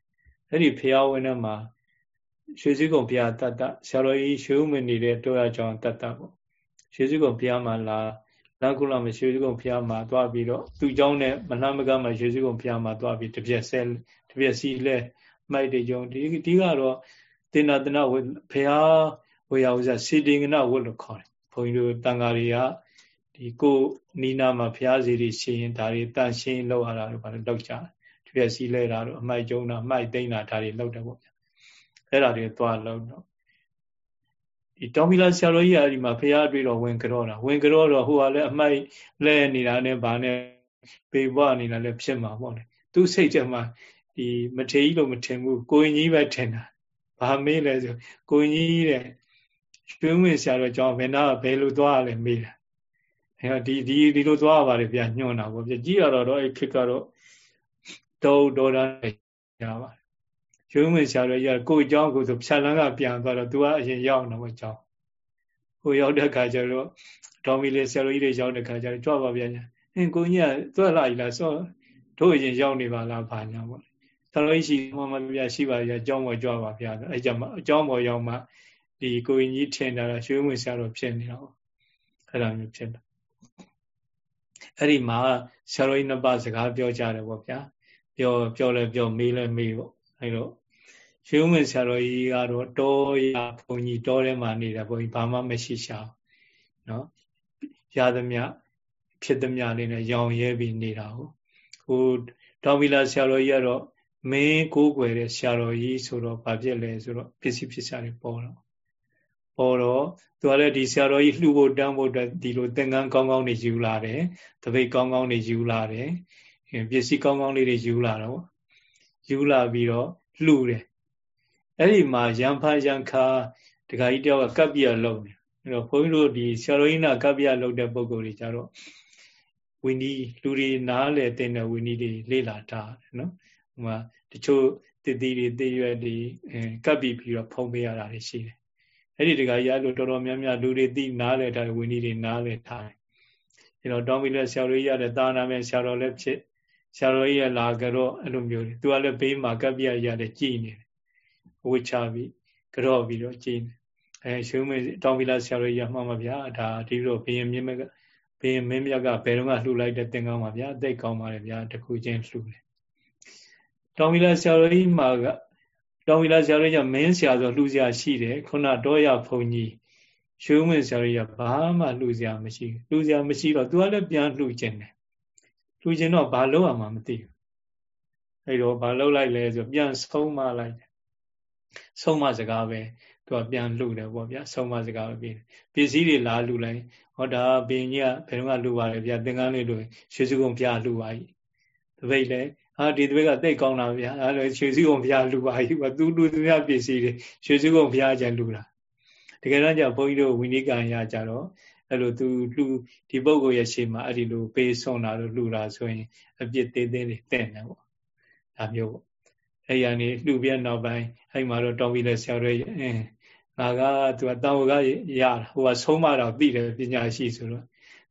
အဲ့ဒီဖျားဝင်းထဲမှာရွှေစည်းကုံဖျားတတ်တဆရာတော်ကြီးရွှေဥမနေတဲ့တောရကြောင်တတ်တပေါ့ရွှေစည်းကုံဖျားမှာလာလန်းခုလမှာရွှေစည်းကုံဖျားမှာသွားပြီးတော့သူ့เจ้าနဲ့မနှမ်းမကမှာရွှေစည်းကုံဖျားမှာသွားပြီးတပြက်ဆဲတပြက်စီလဲမိုက်တေကြုံဒီဒီကတော့တင်နာတနာဝဖျားဝေယဥစ္စာစီတင်ကနာဝတ်လို့ခေါ်တယ်ဘု န်းကြီးတို့တန်ဃာတွေကဒီကိုနီနာမှာဘုရားစီတွေရှင်းရင်ဒါတွေတန်ရှင်းလောက်ရတာတို့ဘာလို့လောက်ကြတပြက်စီလဲတာတို့အမိုက်ကျုံတာအမိုက်သိမ့်တာဒါတွေလောက်တယ်ပေါ့ဗျာအဲ့ဒါတွေသွားလောက်တော့ဒီတောင်မီလာဆရာတော်ကြီးကဒီမှာဘုရားတွေ့တော့ဝင်ကြောတာဝင်ကြောတော့ဟိုကလည်းအမိုက်လဲနေတာနဲ့ဗာနဲ့ပေပွားနေတာလည်းဖြစ်မှာပေါ့လေသူစိတ်ထဲမှာဒီမထေကြီးလို့မထင်ဘူးကိုရင်ကြီးပဲထင်တာဘာမေးလဲဆိုကိုရင်ကြီးတဲ့ ရွှေဝင်ဆရာတော်ကျောင်းဘယ်နာဘယ်လိုသွားရလဲမေးတာအဲဒီဒီဒီလိုသွားရပါတယ်ဗျာညွှန်တာပေါ့ဗျကြည့်ရတော့အဲ့ခစ်ကတော့တောဒေါ်တာရပါရွှေဝင်ဆရာတော်ကြီးကကိုအကြောင်းကိုဆိုဖြာလန်းကပြန်သွားတော့ तू ကအရင်ရောက်တော့အကြောင်းကိုရောက်တဲ့ခါကျတော့ဒေါ်မီလေးဆရာတော်ကြီးတွေရောက်တဲ့ခါကျတော့ကြွပါဗျာညာအင်းကိုကြီးကသွားလာ ਈ လားဆောတို့အရင်ရောက်နေပါလားဘာညာပေါ့ဆရာတော်ကြီးရှိမှမပြရှိပါရဲ့အကြောင်းပေါ်ကြွပါဗျာအဲကြောင့်အကြောင်းပေါ်ရောက်မှ ဒီကိုရင်ကြီးထင်တာရွှေဝင်ဆရာတော်ဖြစ်နေတာပေါ့အဲ့လိုမျိုးဖြစ်တာအဲ့ဒီမှာဆရာတော်ကြီးနှစ်ပါးစကားပြောကြတယ်ပေါ့ဗျာပြောပြောလဲပြောမေးလဲမေးပေါ့အဲ့တော့ရွှေဝင်ဆရာတော်ကြီးကတော့တောရဘုံကြီးတောထဲမှာနေတာဘုံကြီးဘာမှမရှိရှာနော်ရသမျှဖြစ်သမျှလေးနဲ့ရောင်ရဲပြီးနေတာဟုတ်ဟိုတောင်ဗီလာဆရာတော်ကြီးကတော့မင်းကိုးကွယ်တဲ့ဆရာတော်ကြီးဆိုတော့ဘာဖြစ်လဲဆိုတော့ပစ္စည်းဖြစ်စားတွေပေါ်တော့ ပေါ်တော့သူကလည်းဒီဆရာတော်ကြီးလှူဖို့တန်းဖို့အတွက်ဒီလိုသင်္ကန်းကောင်းကောင်းတွေယူလာတယ်တပိတ်ကောင်းကောင်းတွေယူလာတယ်ပစ္စည်းကောင်းကောင်းလေးတွေယူလာတော့ယူလာပြီးတော့လှူတယ်အဲ့ဒီမှာရံဖာရံခါတခါကြီးတယောက်ကကပ်ပြလုံတယ်အဲ့တော့ဘုန်းကြီးတို့ဒီဆရာတော်ကြီးနာကပ်ပြလုံတဲ့ပုံကိုယ်တွေကြတော့ဝီနီလူတွေနားလေတဲ့ဝီနီတွေလေ့လာထားတယ်နော်ဟိုမှာတချို့တည်တည်တွေတည်ရွက်တွေကပ်ပြီးပြီးတော့ဖုံးပေးရတာတွေရှိတယ် အဲ့ဒီတခါကြီးအဲ့လိုတော်တော်များများလူတွေသိနားလေထားဝီနီတွေနားလေထားတယ်အဲ့တော့တောင်းပြီးလဲဆရာတော်ကြီးရတဲ့သာနာမဲ့ဆရာတော်လည်းဖြစ်ဆရာတော်ကြီးရလာကြတော့အဲ့လိုမျိုးတွေသူကလည်းဘေးမှာကပ်ပြရတယ်ကြည်နေတယ်ဝှချပြီးကြော့ပြီးတော့ကြည်နေအဲရှုံးမေတောင်းပြီးလားဆရာတော်ကြီးရမှတ်မှာဗျာဒါဒီလိုဘယင်မြင့်မကဘယင်မင်းမြတ်ကဘယ်တော့မှလှူလိုက်တဲ့သင်ကောင်းပါဗျာအသိကောင်းပါတယ်ဗျာတခုချင်းလှူတယ်တောင်းပြီးလားဆရာတော်ကြီးမှာက တောင်းပြီးလားဆရာတော်ကြီးကမင်းဆရာဆိုလှူဆရာရှိတယ်ခုနတော့ရဖုန်ကြီးရှုံးဝင်ဆရာကြီးကဘာမှလှူဆရာမရှိလှူဆရာမရှိတော့သူကလည်းပြန်လှူခြင်းတယ်လှူခြင်းတော့ဘာလုပ်ရမှာမသိဘူးအဲ့တော့ဘာလုပ်လိုက်လဲဆိုပြန်ဆုံးမလိုက်တယ်ဆုံးမစကားပဲသူကပြန်လှူတယ်ပေါ့ဗျာဆုံးမစကားပဲပြီးပစ္စည်းတွေလာလှူလိုက်ဟောဒါဘင်းကြီးကဘယ်တော့မှလှူပါလေဗျာသင်္ကန်းလေးလှူရွှေစုကုံဖျားလှူပါ ਈ တပိတ်လေ ဟာဒီတပိတ်ကတိတ်ကောင်းတာဗျာအဲလိုရွှေစုကုံဖျားလှူပါ ਈ သူလှူသူများပစ္စည်းတွေရွှေစုကုံဖျားချင်လှူတာတကယ်တော့じゃဘုန်းကြီးတို့ဝိနည်းကံရကြတော့အဲ့လိုသူလှူဒီပုဂ္ဂိုလ်ရဲ့ရှေ့မှာအဲ့ဒီလိုပေးဆုံးတာလို့လှူတာဆိုရင်အပြစ်သေးသေးလေးတင့်တယ်ပေါ့ဒါမျိုးပေါ့အဲ့ရနေလှူပြနောက်ပိုင်းအဲ့မှာတော့တောင်းပြီးလဲဆရာတွေအင်းငါကသူကတောင်းကရဟိုကဆုံးမတော့သိတယ်ပညာရှိဆိုတော့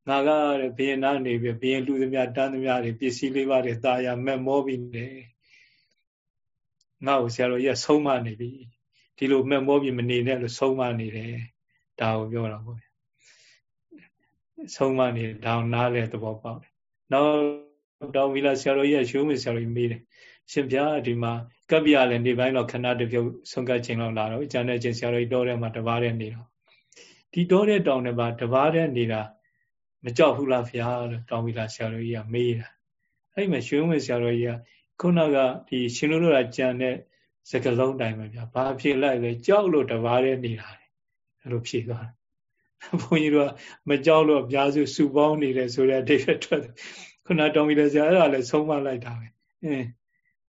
ငါကဘယင်နာနေပြီဘယင်လူသမျှတန်းသမျှတွေပစ္စည်းလေးပါးတွေตาရမက်မောပြီးနေငါ့ကိုဆရာတော်ကြီးဆုံးမနေပြီဒီလိုမက်မောပြီးမနေနဲ့လို့ဆုံးမနေတယ်ဒါကိုပြောတာပေါ့ဆုံးမနေဒါအောင်နားလဲသဘောပေါက်တယ်နောက်တောင်းဝီလာဆရာတော်ကြီးကရှိုးမေဆရာတော်ကြီးမေးတယ်ရှင်ဗျာဒီမှာကပ်ပြလည်းနေပိုင်းတော့ခဏတပြုတ်ဆုံးကတ်ချိန်လောက်လာတော့ကျန်တဲ့ချင်းဆရာတော်ကြီးတောထဲမှာတပါးတဲ့နေတော့ဒီတောတဲ့တောင်တွေမှာတပါးတဲ့နေတာ မကြောက်ဘူးလားဗျာလို့တောင်းဝီလာဆရာတော်ကြီးကမေးတာအဲ့မှာရွှေဝင်းဆရာတော်ကြီးကခုနကဒီရှင်လို့ကကြံတဲ့စကလုံးတိုင်းပဲဗျာဘာဖြစ်လိုက်လဲကြောက်လို့တပါးတဲ့နေတာအဲ့လိုဖြေသွားဘုန်းကြီးတို့ကမကြောက်လို့အများစုစုပေါင်းနေတယ်ဆိုတဲ့အဓိပ္ပာယ်ထွက်ခုနတောင်းပြီးလဲဆရာအဲ့ဒါလည်းဆုံးမလိုက်တာပဲအင်း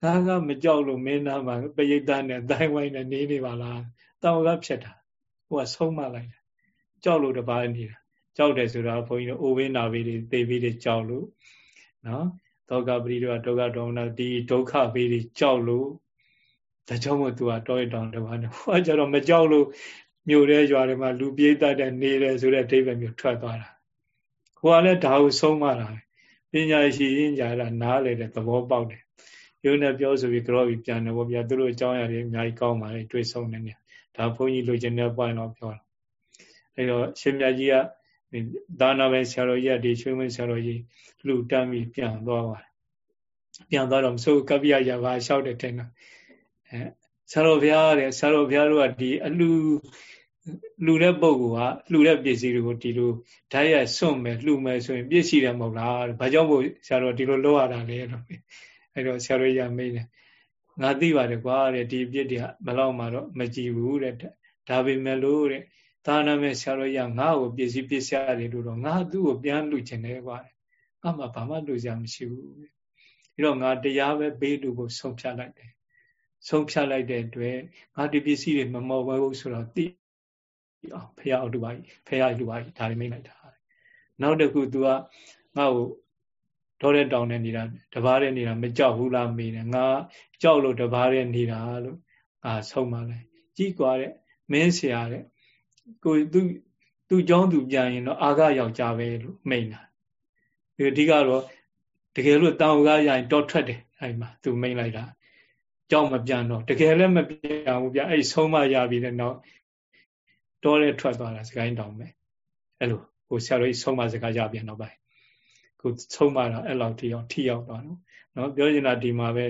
ငါကမကြောက်လို့မင်းသားမှာပရိသတ်နဲ့တိုင်းဝိုင်းနဲ့နေနေပါလားတောင်ကဖြစ်တာဟိုကဆုံးမလိုက်တာကြောက်လို့တပါးနေတာ ကြောက်တယ်ဆိုတာဘုန်းကြီးတို့အိုဝင်းနာပြီးတွေသေပြီးတွေကြောက်လို့နော်သောကပရိဒေဝဒုက္ခဒေါမနဒီဒုက္ခပြီးတွေကြောက်လို့ဒါကြောင့်မို့သူကတောရတောင်တပါးနဲ့ဟိုကကျတော့မကြောက်လို့မြို့ရဲရွာတွေမှာလူပြေးတတ်တဲ့နေတယ်ဆိုတဲ့အဓိပ္ပာယ်မျိုးထွက်သွားတာဟိုကလည်းဒါကိုဆုံးမတာပညာရှိရင်ကြာတာနားလေတဲ့သဘောပေါက်တယ်ရုပ်နဲ့ပြောဆိုပြီးကြောပြီးပြန်တယ်ဗောဗျာသူတို့အကြောင်းအရာတွေအများကြီးကောင်းပါလေတွေ့ဆုံနေနေဒါဘုန်းကြီးလိုချင်တဲ့ point တော့ပြောတာအဲတော့ရှင်မြတ်ကြီးက ဒါနာပဲဆရာတော်ကြီးကဒီရွှေမင်းဆရာတော်ကြီးလူတမ်းပြီးပြန်သွားပါတယ်ပြန်သွားတော့မစိုးကပ္ပိယရပါလျှောက်တယ်တင်တာအဲဆရာတော်ဘုရားတဲ့ဆရာတော်ဘုရားတို့ကဒီအလူလှူတဲ့ပုံကလှူတဲ့ပစ္စည်းတွေကိုဒီလိုဓာတ်ရိုက်စွန့်မယ်လှူမယ်ဆိုရင်ပြည့်ရှိတယ်မဟုတ်လားဘာကြောင့်မို့ဆရာတော်ဒီလိုလုပ်ရတာလဲလို့အဲတော့ဆရာတော်ကြီးကမေးတယ်ငါသိပါတယ်ကွာတဲ့ဒီပြစ်တွေကဘလောက်မှတော့မကြည့်ဘူးတဲ့ဒါပေမဲ့လို့တဲ့ သာနာမဲ့ဆရာတော်ကြီးကငါ့ကိုပစ္စည်းပစ္စည်းရတယ်လို့တော့ငါသူ့ကိုပြန်လှူချင်တယ်ကွာငါမှဘာမှလှူစရာမရှိဘူးပြီးတော့ငါတရားပဲပေးလို့ကိုဆုံးဖြတ်လိုက်တယ်ဆုံးဖြတ်လိုက်တဲ့အတွက်ငါဒီပစ္စည်းတွေမမော်ဘူးဆိုတော့သိအောင်ဖះအောင်လူပါကြီးဖះလူပါကြီးဒါတွေမိတ်လိုက်တာနောက်တစ်ခု तू ကငါ့ကိုဒေါ်တဲ့တောင်းနေနေတာတပားတဲ့နေတာမကြောက်ဘူးလားမေးတယ်ငါကြောက်လို့တပားတဲ့နေတာလို့အာဆုံးပါလိုက်ကြည့်ကွာတဲ့မင်းဆရာတဲ့ ကိုသူသူเจ้าသူပြန်ရင်တော့အာဃယောက်ျားပဲလို့မိန်တာဒီအဓိကတော့တကယ်လို့တောင်ကားရရင်တော့ထွက်တယ်အဲ့မှာသူမိန်လိုက်တာကြောက်မပြန်တော့တကယ်လည်းမပြန်ဘူးဗျအဲ့ဆုံးမရပြီတဲ့နောက်တောထဲထွက်သွားတာစကိုင်းတောင်ပဲအဲ့လိုဟိုဆရာတော်ကြီးဆုံးမစကားကြပြန်တော့ပါခုဆုံးမတာအဲ့လောက်ထိအောင်ထိရောက်သွားတော့နော်ပြောချင်တာဒီမှာပဲ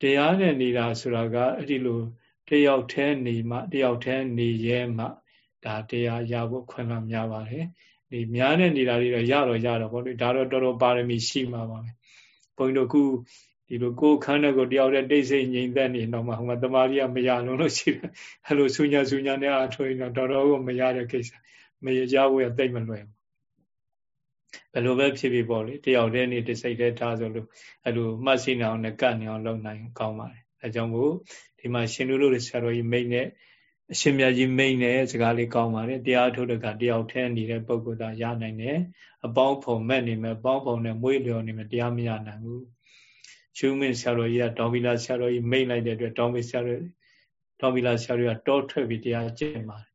တရားနဲ့နေတာဆိုတာကအဲ့ဒီလိုတယောက်တည်းနေမှတယောက်တည်းနေရဲမှ ဒါတရားရဖို့ခွင့်လမ်းများပါတယ်ဒီများနဲ့နေတာတွေတော့ရတော့ရတော့ဗောလေဒါတော့တော်တော်ပါရမီရှိမှာပါပဲဘုန်းကြီးတို့ခုဒီလိုကိုယ်ခန္ဓာကိုတယောက်တည်းတိတ်ဆိတ်ငြိမ်သက်နေတော့မှဟိုမှာတမာရီကမရလုံးလို့ရှိတယ်အဲ့လိုဆူညာဆူညာနဲ့အထွေးတော့တော်တော်ကိုမရတဲ့ကိစ္စမရကြဘူးရတိတ်မလွယ်ဘူးဘယ်လိုပဲဖြစ်ဖြစ်ပေါ့လေတယောက်တည်းနေတိတ်ဆိတ်တဲ့ထားဆိုလို့အဲ့လိုမှတ်စိနေအောင်နဲ့ကတ်နေအောင်လုပ်နိုင်ကောင်းပါတယ်အဲကြောင့်မို့ဒီမှာရှင်တို့တို့ဆရာတော်ကြီးမိတ်နဲ့ အရှင်မြတ်ကြီးမိတ်နဲ့စကားလေးကောင်းပါတယ်တရားထုတ်တဲ့ကတယောက်တည်းနေတဲ့ပုဂ္ဂိုလ်သားရနိုင်တယ်အပေါင်းဖုံမဲ့နေမယ်အပေါင်းဖုံနဲ့မွေးလျော်နေမယ်တရားမရနိုင်ဘူးရှုမင်းဆရာတော်ကြီးကတောင်ဗီလာဆရာတော်ကြီးမိတ်လိုက်တဲ့အတွက်တောင်ဗီဆရာတော်တောင်ဗီလာဆရာတော်ကတောထွက်ပြီးတရားကျင့်ပါတယ်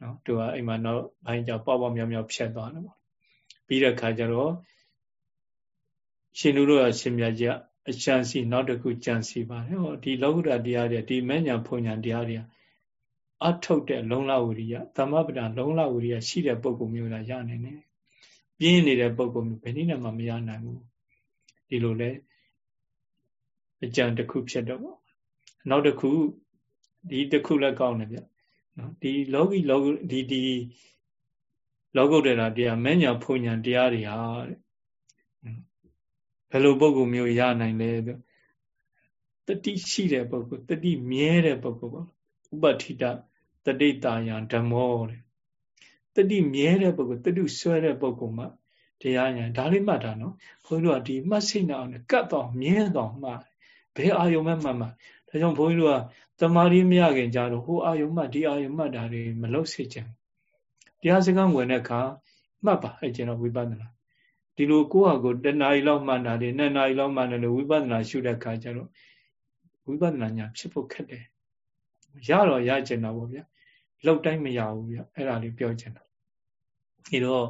နော်သူကအိမ်မှာတော့ဘိုင်းကြောင်ပေါ့ပေါ့မြောင်မြောင်ဖြတ်သွားတယ်ပေါ့ပြီးတဲ့ခါကျတော့ရှင်လူတို့ကရှင်မြတ်ကြီးကအချမ်းစီနောက်တစ်ခုကြံစီပါတယ်ဟောဒီလောကုတ္တတရားတွေဒီမဲ့ညာဖုန်ညာတရားတွေ အထုတ်တဲ့လုံလဝရိယသမပဒလုံလဝရိယရှိတဲ့ပုံကုမျိုးလာရနိုင်တယ်ပြင်းနေတဲ့ပုံကုမျိုးဘယ်နည်းနဲ့မှမရနိုင်ဘူးဒီလိုလဲအကြံတစ်ခုဖြစ်တော့ပေါ့နောက်တစ်ခုဒီတစ်ခုလည်းကောင်းတယ်ဗျနော်ဒီလောကီလောဒီဒီလောကုတ္တရာတရားမဲ့ညာဖုန်ညာတရားတွေဟာဘယ်လိုပုံကုမျိုးရနိုင်လဲဆိုတတိရှိတဲ့ပုဂ္ဂိုလ်တတိမြဲတဲ့ပုဂ္ဂိုလ်ပေါ့ဥပဋိတ တတိတာယံဓမ္မောတဲ့တတိမြဲတဲ့ပုဂ္ဂိုလ်တတုဆွဲတဲ့ပုဂ္ဂိုလ်မှတရားညာဒါလေးမှတ်တာနော်ဘုန်းကြီးတို့ကဒီမှတ်စိတ်နဲ့အောင်ကတ်တော့မြဲတော့မှဘယ်အာယုံမဲ့မှတ်မှဒါကြောင့်ဘုန်းကြီးတို့ကတမာရီမရခင်ကြတော့ဟိုအာယုံမှဒီအာယုံမှဒါတွေမလုပ်စေချင်တရားစကားဝင်တဲ့အခါမှတ်ပါအဲ့ကျင်တော့ဝိပဿနာဒီလိုကိုယ့်ဟာကိုယ်တဏှာကြီးလောက်မှန်တာတွေနှစ်နာရီလောက်မှန်တယ်လို့ဝိပဿနာရှုတဲ့အခါကျတော့ဝိပဿနာညာဖြစ်ဖို့ခက်တယ်ရတော့ရကျင်တာပေါ့ဗျာ လောက်တိုင်းမရဘူးဗျအဲ့ဒါလေးပြောချင်တာဒီတော့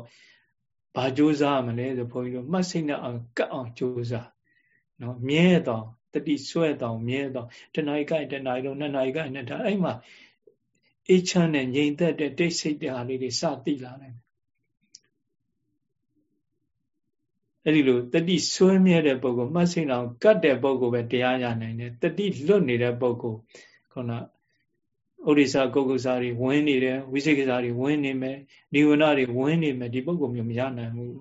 ဘာကြိုးစားမလဲဆိုဘုန်းကြီးတို့မှတ်စိတ်နဲ့အောင်ကတ်အောင်ကြိုးစားနော်မြဲတော့တတိဆွဲတော့မြဲတော့တဏှာကြီးကတဏှာကြီးလုံးနှစ်နာရီကနှစ်ဒါအဲ့မှာအေးချမ်းတဲ့ငြိမ်သက်တဲ့တိတ်ဆိတ်တဲ့ဟာလေးတွေစသိလာနိုင်တယ်အဲ့ဒီလိုတတိဆွဲမြဲတဲ့ပုဂ္ဂိုလ်မှတ်စိတ်အောင်ကတ်တဲ့ပုဂ္ဂိုလ်ပဲတရားရနိုင်တယ်တတိလွတ်နေတဲ့ပုဂ္ဂိုလ်ခုန ဥရိစာကုက္ကုစာတွေဝင်နေတယ်ဝိသေကစာတွေဝင်နေမယ်နိဝရဏတွေဝင်နေမယ်ဒီပုဂ္ဂိုလ်မျိုးမရနိုင်ဘူး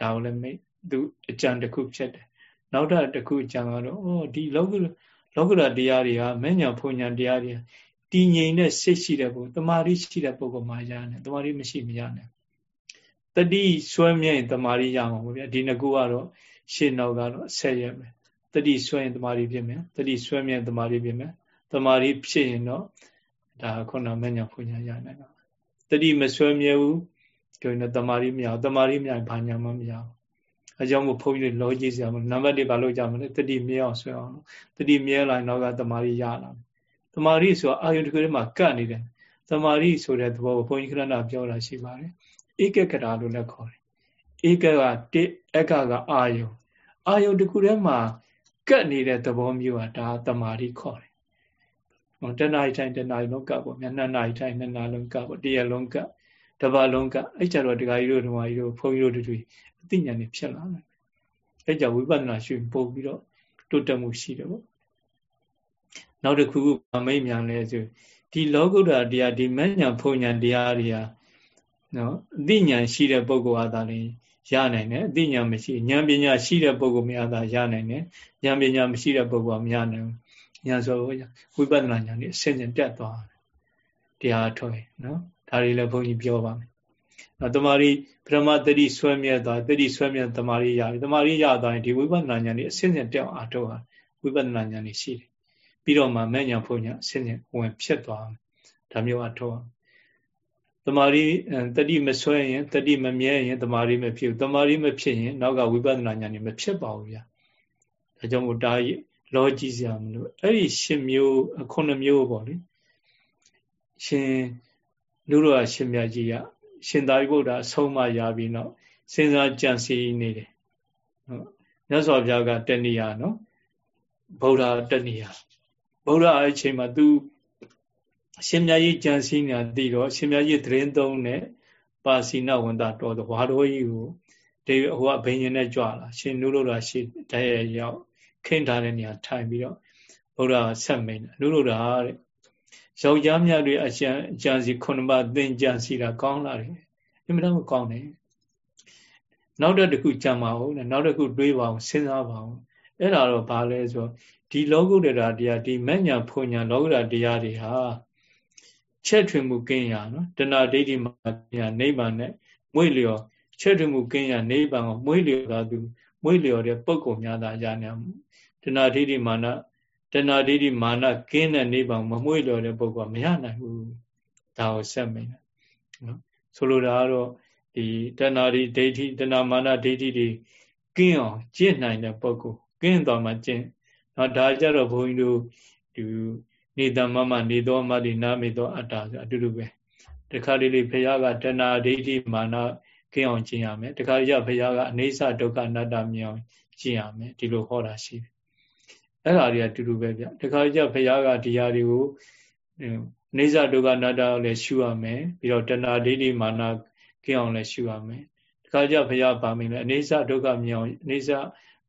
ဒါကိုလည်းမိသူအကြံတစ်ခုဖြစ်တယ်နောက်တစ်တစ်ခုအကြံကတော့ဩဒီလောကလောကရတရားတွေဟာမဉ္ဇဏ်ဖုန်ညာတရားတွေတည်ငြိမ်တဲ့စိတ်ရှိတဲ့ပုဂ္ဂိုလ်တမာရီရှိတဲ့ပုဂ္ဂိုလ်မှရနိုင်တမာရီမရှိမရနိုင်တတိဆွဲမြဲရင်တမာရီရမှာပေါ့ဗျာဒီနှစ်ခုကတော့ရှင်းနောက်ကတော့ဆက်ရမယ်တတတိဆွဲရင်တမာရီဖြစ်မယ်တတိဆွဲမြဲတမာရီဖြစ်မယ် တမာရီဖြစ်ရင်တော့ဒါခုနမညာဖွညာရနိုင်တာတတိမဆွဲမြဲဘူးဆိုရင်တမာရီမရတမာရီမရဘာညာမှမရဘူးအကြောင်းကိုဘုန်းကြီးလောကြီးစရာမလိုနံပါတ်1ဘာလို့ကြမလဲတတိမြဲအောင်ဆွဲအောင်တတိမြဲလာရင်တော့ကတမာရီရလာတမာရီဆိုတာအာယုတစ်ခုထဲမှာကတ်နေတယ်တမာရီဆိုတဲ့သဘောကိုဘုန်းကြီးခဏပြောတာရှိပါတယ်ဧကကရာလို့လည်းခေါ်တယ်ဧကကတိအကကအာယုအာယုတစ်ခုထဲမှာကတ်နေတဲ့သဘောမျိုးอ่ะဒါတမာရီခေါ်တယ်ဟော တဏှာတိုင်းတဏှာလုံးကပ်ပေါ့မျက်နှာနာတိုင်းနှစ်နာလုံးကပ်ပေါ့တရလုံးကပ်တပတ်လုံးကပ်အဲ့ကြတော့ဒကာကြီးတို့ဓမ္မကြီးတို့ဘုန်းကြီးတို့တို့အသိဉာဏ်တွေဖြစ်လာတယ်အဲ့ကြောင့်ဝိပဿနာရှုပို့ပြီးတော့တိုးတက်မှုရှိတယ်ပေါ့နောက်တစ်ခုကမိတ်မြန်လဲဆိုဒီလောကုတ္တရာတရားဒီမဉဏ်ဖုန်ဉဏ်တရားတွေဟာနော်အသိဉာဏ်ရှိတဲ့ပုဂ္ဂိုလ်အားသာလင်ရနိုင်တယ်အသိဉာဏ်မရှိဉာဏ်ပညာရှိတဲ့ပုဂ္ဂိုလ်များသာရနိုင်တယ်ဉာဏ်ပညာမရှိတဲ့ပုဂ္ဂိုလ်ကမရနိုင်ဘူး ဉာဏ်ဆိုဝိပဿနာဉာဏ်นี่အစဉ်စဉ်တက်သွားတယ်တရားထုတ်ရင်နော်ဒါတွေလည်းဘုန်းကြီးပြောပါမယ်နော်တမာရီပရမတတိဆွဲမြဲသွားတတိဆွဲမြဲတမာရီရတယ်တမာရီရသွားရင်ဒီဝိပဿနာဉာဏ်นี่အစဉ်စဉ်တက်အောင်အားထုတ်ဟာဝိပဿနာဉာဏ်นี่ရှိတယ်ပြီးတော့မှမဲ့ညာဖုန်ညာအစဉ်စဉ်ဝင်ဖြစ်သွားဒါမျိုးအားထုတ်အောင်တမာရီတတိမဆွဲရင်တတိမမြဲရင်တမာရီမဖြစ်ဘူးတမာရီမဖြစ်ရင်နောက်ကဝိပဿနာဉာဏ်นี่မဖြစ်ပါဘူးဗျာဒါကြောင့်မို့ဒါ လောကြည့်စရာမလိုအဲ့ဒီရှင်မျိုးခုနှစ်မျိုးပေါ့လေရှင်လူတော်ရှင်မြတ်ကြီးကရှင်သာရိပုတ္တရာအဆုံးမရပြီးတော့စဉ်းစားကြံစည်နေတယ်ဟုတ်မြတ်စွာဘုရားကတဏှာနော်ဗုဒ္ဓတဏှာဗုဒ္ဓအဲ့ချိန်မှာသူရှင်မြတ်ကြီးကြံစည်နေတာသိတော့ရှင်မြတ်ကြီးသတင်းသုံးနဲ့ပါစီနဝန္တာတော်တော်ဝါတော်ကြီးကိုဒီဟိုကဘိညာဉ်နဲ့ကြွလာရှင်နုလို့လာရှိတည်းရရောက် ခင်းထားတဲ့နေရာထိုင်ပြီးတော့ဗုဒ္ဓဆက်မိန်နုလို့တာတဲ့ယောက်ျားများတွေအကျံအကျံစီခုနှစ်ပါးသင်ကြံစီတာကောင်းလာတယ်အင်မတန်မကောင်းတယ်နောက်တစ်ခုကြံပါဦးနဲ့နောက်တစ်ခုတွေးပါအောင်စဉ်းစားပါအောင်အဲ့ဒါတော့ဘာလဲဆိုဒီလောကုတ္တရာတရားဒီမညာဖွညာလောကုတ္တရာတရားတွေဟာချက်ထွင်မှုကင်းရနော်တဏှာဒိဋ္ဌိမှာညာနိဗ္ဗာန်နဲ့မွေ့လျော်ချက်ထွင်မှုကင်းရနိဗ္ဗာန်ကိုမွေ့လျော်တာသူမွေ့လျော်တဲ့ပုဂ္ဂိုလ်များသာရနိုင် တဏှာဒိဋ္ဌိမာနတဏှာဒိဋ္ဌိမာနကင်းတဲ့နိဗ္ဗာန်မမွေ့လျော်တဲ့ပုဂ္ဂိုလ်ကမရနိုင်ဘူးဒါကိုဆက်မိန်တယ်နော်ဆိုလိုတာကတော့ဒီတဏှာဒိဋ္ဌိတဏှာမာနဒိဋ္ဌိတွေကင်းအောင်ကျင့်နိုင်တဲ့ပုဂ္ဂိုလ်ကင်းသွားမှကျင့်နော်ဒါကြတော့ဘုန်းကြီးတို့ဒီနေတမမနေသောမတိနာမေသောအတ္တဆိုအတူတူပဲတခါလေးလေးဘုရားကတဏှာဒိဋ္ဌိမာနကင်းအောင်ကျင့်ရမယ်တခါကျဘုရားကအနိစ္စဒုက္ခအနတ္တမြင်အောင်ကျင့်ရမယ်ဒီလိုဟောတာရှိတယ် အဲ့ဒါတွေအတူတူပဲဗျတခါကျဘုရားကဒီဟာတွေကိုနေဇဒုက္ခအနတ္တကိုလည်းရှုရမယ်ပြီးတော့တဏှာဒိဋ္ဌိမာနကင်းအောင်လည်းရှုရမယ်တခါကျဘုရားပါမင်းလည်းအနေဆဒုက္ခမြင်အောင်အနေဆ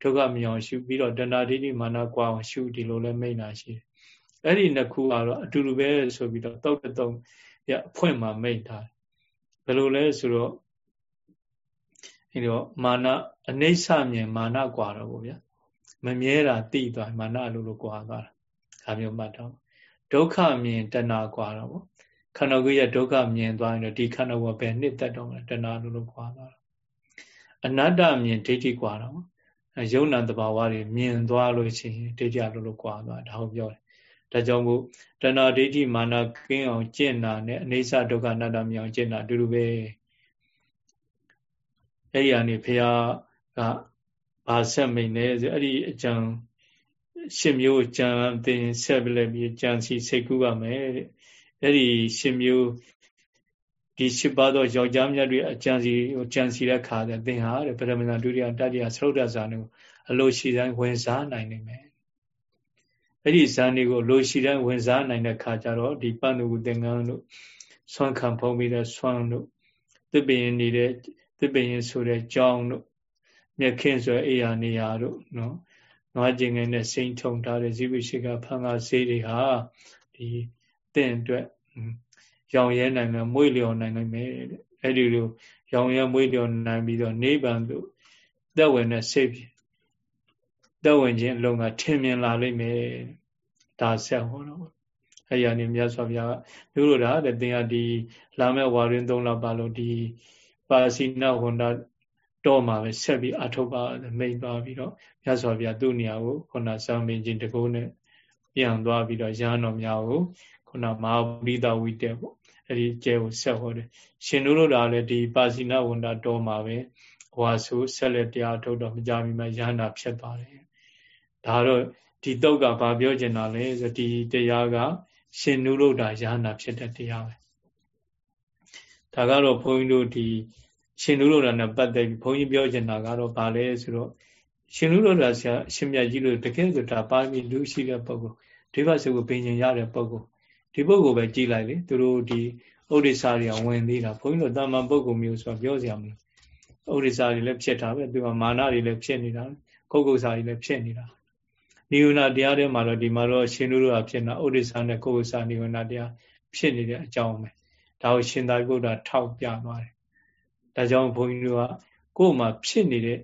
ဒုက္ခမြင်အောင်ရှုပြီးတော့တဏှာဒိဋ္ဌိမာနကွာအောင်ရှုဒီလိုလည်းမိန့်တာရှိတယ်အဲ့ဒီနှစ်ခုကတော့အတူတူပဲဆိုပြီးတော့တောက်တုံရအဖွင့်မှာမိန့်ထားဘယ်လိုလဲဆိုတော့ဒီတော့မာနအနိစ္စမြင်မာနကွာတော့ဗောဗျာ မမြဲတာတိသွားမာနလိုလိုကွာသွားတာဒါမျိုးမှတ်တော့ဒုက္ခမြင်တဏှာကွာတော့ဗောခန္ဓာကိုယ်ရဲ့ဒုက္ခမြင်သွားရင်တော့ဒီခန္ဓာကိုယ်ပဲနှစ်သက်တော့မှာတဏှာလိုလိုကွာသွားတာအနတ္တမြင်ဒိဋ္ဌိကွာတော့ယုံနာတဘာဝတွေမြင်သွားလို့ရှိရင်ဒိဋ္ဌိလိုလိုကွာသွားဒါကိုပြောတယ်ဒါကြောင့်မို့တဏှာဒိဋ္ဌိမာနကင်းအောင်ကျင့်တာနဲ့အနေဆဒုက္ခအနတ္တမြင်အောင်ကျင့်တာအတူတူပဲအဲ့ဒီအနေဖះက ဘာဆက်မိန်လဲဆိုအဲ့ဒီအကြံရှင်မျိုးကြံသင်ဆက်ပြလိုက်ပြီးကြံစီစိတ်ကူးပါမယ်တဲ့အဲ့ဒီရှင်မျိုးဒီရှစ်ပါးသောယောက်ျားမြတ်တွေအကြံစီကိုကြံစီတဲ့ခါတဲ့သင်ဟာတဲ့ပရမဏဒုတိယတတိယသရုတ်တဇာနုအလိုရှိတိုင်းဝင်စားနိုင်နိုင်မယ်အဲ့ဒီဇာနေကိုလိုရှိတိုင်းဝင်စားနိုင်တဲ့ခါကျတော့ဒီပန္နုသင်္ကန်းတို့ဆွမ်းခံဖုံးပြီးတဲ့ဆွမ်းတို့သစ်ပင်နေတဲ့သစ်ပင်ဆိုတဲ့ကြောင်းတို့ မြက်ခင်းဆိုအေယာနေယာတို့နော်နွားကျင်ငယ်နဲ့စိမ့်ထုံထားတဲ့ဇိဝိရှိကဖန်ကားဆေးတွေဟာဒီတင့်အတွက်ရောင်ရဲနိုင်မယ်မွေ့လျော်နိုင်နိုင်မယ်တဲ့အဲ့ဒီလိုရောင်ရဲမွေ့လျော်နိုင်ပြီးတော့နိဗ္ဗာန်သို့သက်ဝင်တဲ့စိတ်သက်ဝင်ခြင်းအလုံးကထင်မြင်လာလိမ့်မယ်ဒါဆက်ဟောတော့အဲ့ရနေမြတ်စွာဘုရားကတို့လိုတာတဲ့သင်ကဒီလာမဲ့ဝါရင်သုံးလောက်ပါလို့ဒီပါစီနာဝန္တာ တော့မှာပဲဆက်ပြီးအထုတ်ပါမိန်သွားပြီးတော့မြတ်စွာဘုရားသူ့နေရာကိုခုနဇာမင်းချင်းတကုန်းနဲ့ပြန်သွားပြီးတော့ရဟန်းတော်များကိုခုနမဟာပိဒဝိတက်ပေါ့အဲ့ဒီကျဲကိုဆက်ဟောတယ်ရှင်တို့တို့ကလည်းဒီပါစီနာဝန္တာတော်မှာပဲဟွာဆိုဆက်လက်တရားထုတ်တော့မကြမီမှာရဟန္တာဖြစ်သွားတယ်ဒါတော့ဒီတုတ်ကဘာပြောချင်တာလဲဆိုဒီတရားကရှင်နုလို့တာရဟန္တာဖြစ်တဲ့တရားပဲဒါကတော့ဘုန်းကြီးတို့ဒီ ရှင်နုလို့တာနဲ့ပတ်သက်ပြီးဘုန်းကြီးပြောချင်တာကတော့ဘာလဲဆိုတော့ရှင်နုလို့တာဆရာအရှင်မြတ်ကြီးလို့တကယ်ဆိုတာပါမီလူရှိတဲ့ပုဂ္ဂိုလ်ဒီဘဆုကိုပင်ကျင်ရတဲ့ပုဂ္ဂိုလ်ဒီပုဂ္ဂိုလ်ပဲကြည်လိုက်လေသူတို့ဒီဥဒိစ္စတွေကဝင်သေးတာဘုန်းကြီးတို့တာမန်ပုဂ္ဂိုလ်မျိုးဆိုတော့ပြောစရာမလိုဥဒိစ္စတွေလည်းဖြစ်တာပဲသူကမာနတွေလည်းဖြစ်နေတာကုတ်ကုတ်စာတွေလည်းဖြစ်နေတာနိဝရဏတရားထဲမှာတော့ဒီမှာတော့ရှင်တို့ကဖြစ်နေတာဥဒိစ္စနဲ့ကုတ်ကုတ်စာနိဝရဏတရားဖြစ်နေတဲ့အကြောင်းပဲဒါကိုရှင်သာရိပုတ္တရာထောက်ပြသွားတယ် ဒါကြောင့်ဘုန်းကြီးတို့ကကိုယ်မှာဖြစ်နေတဲ့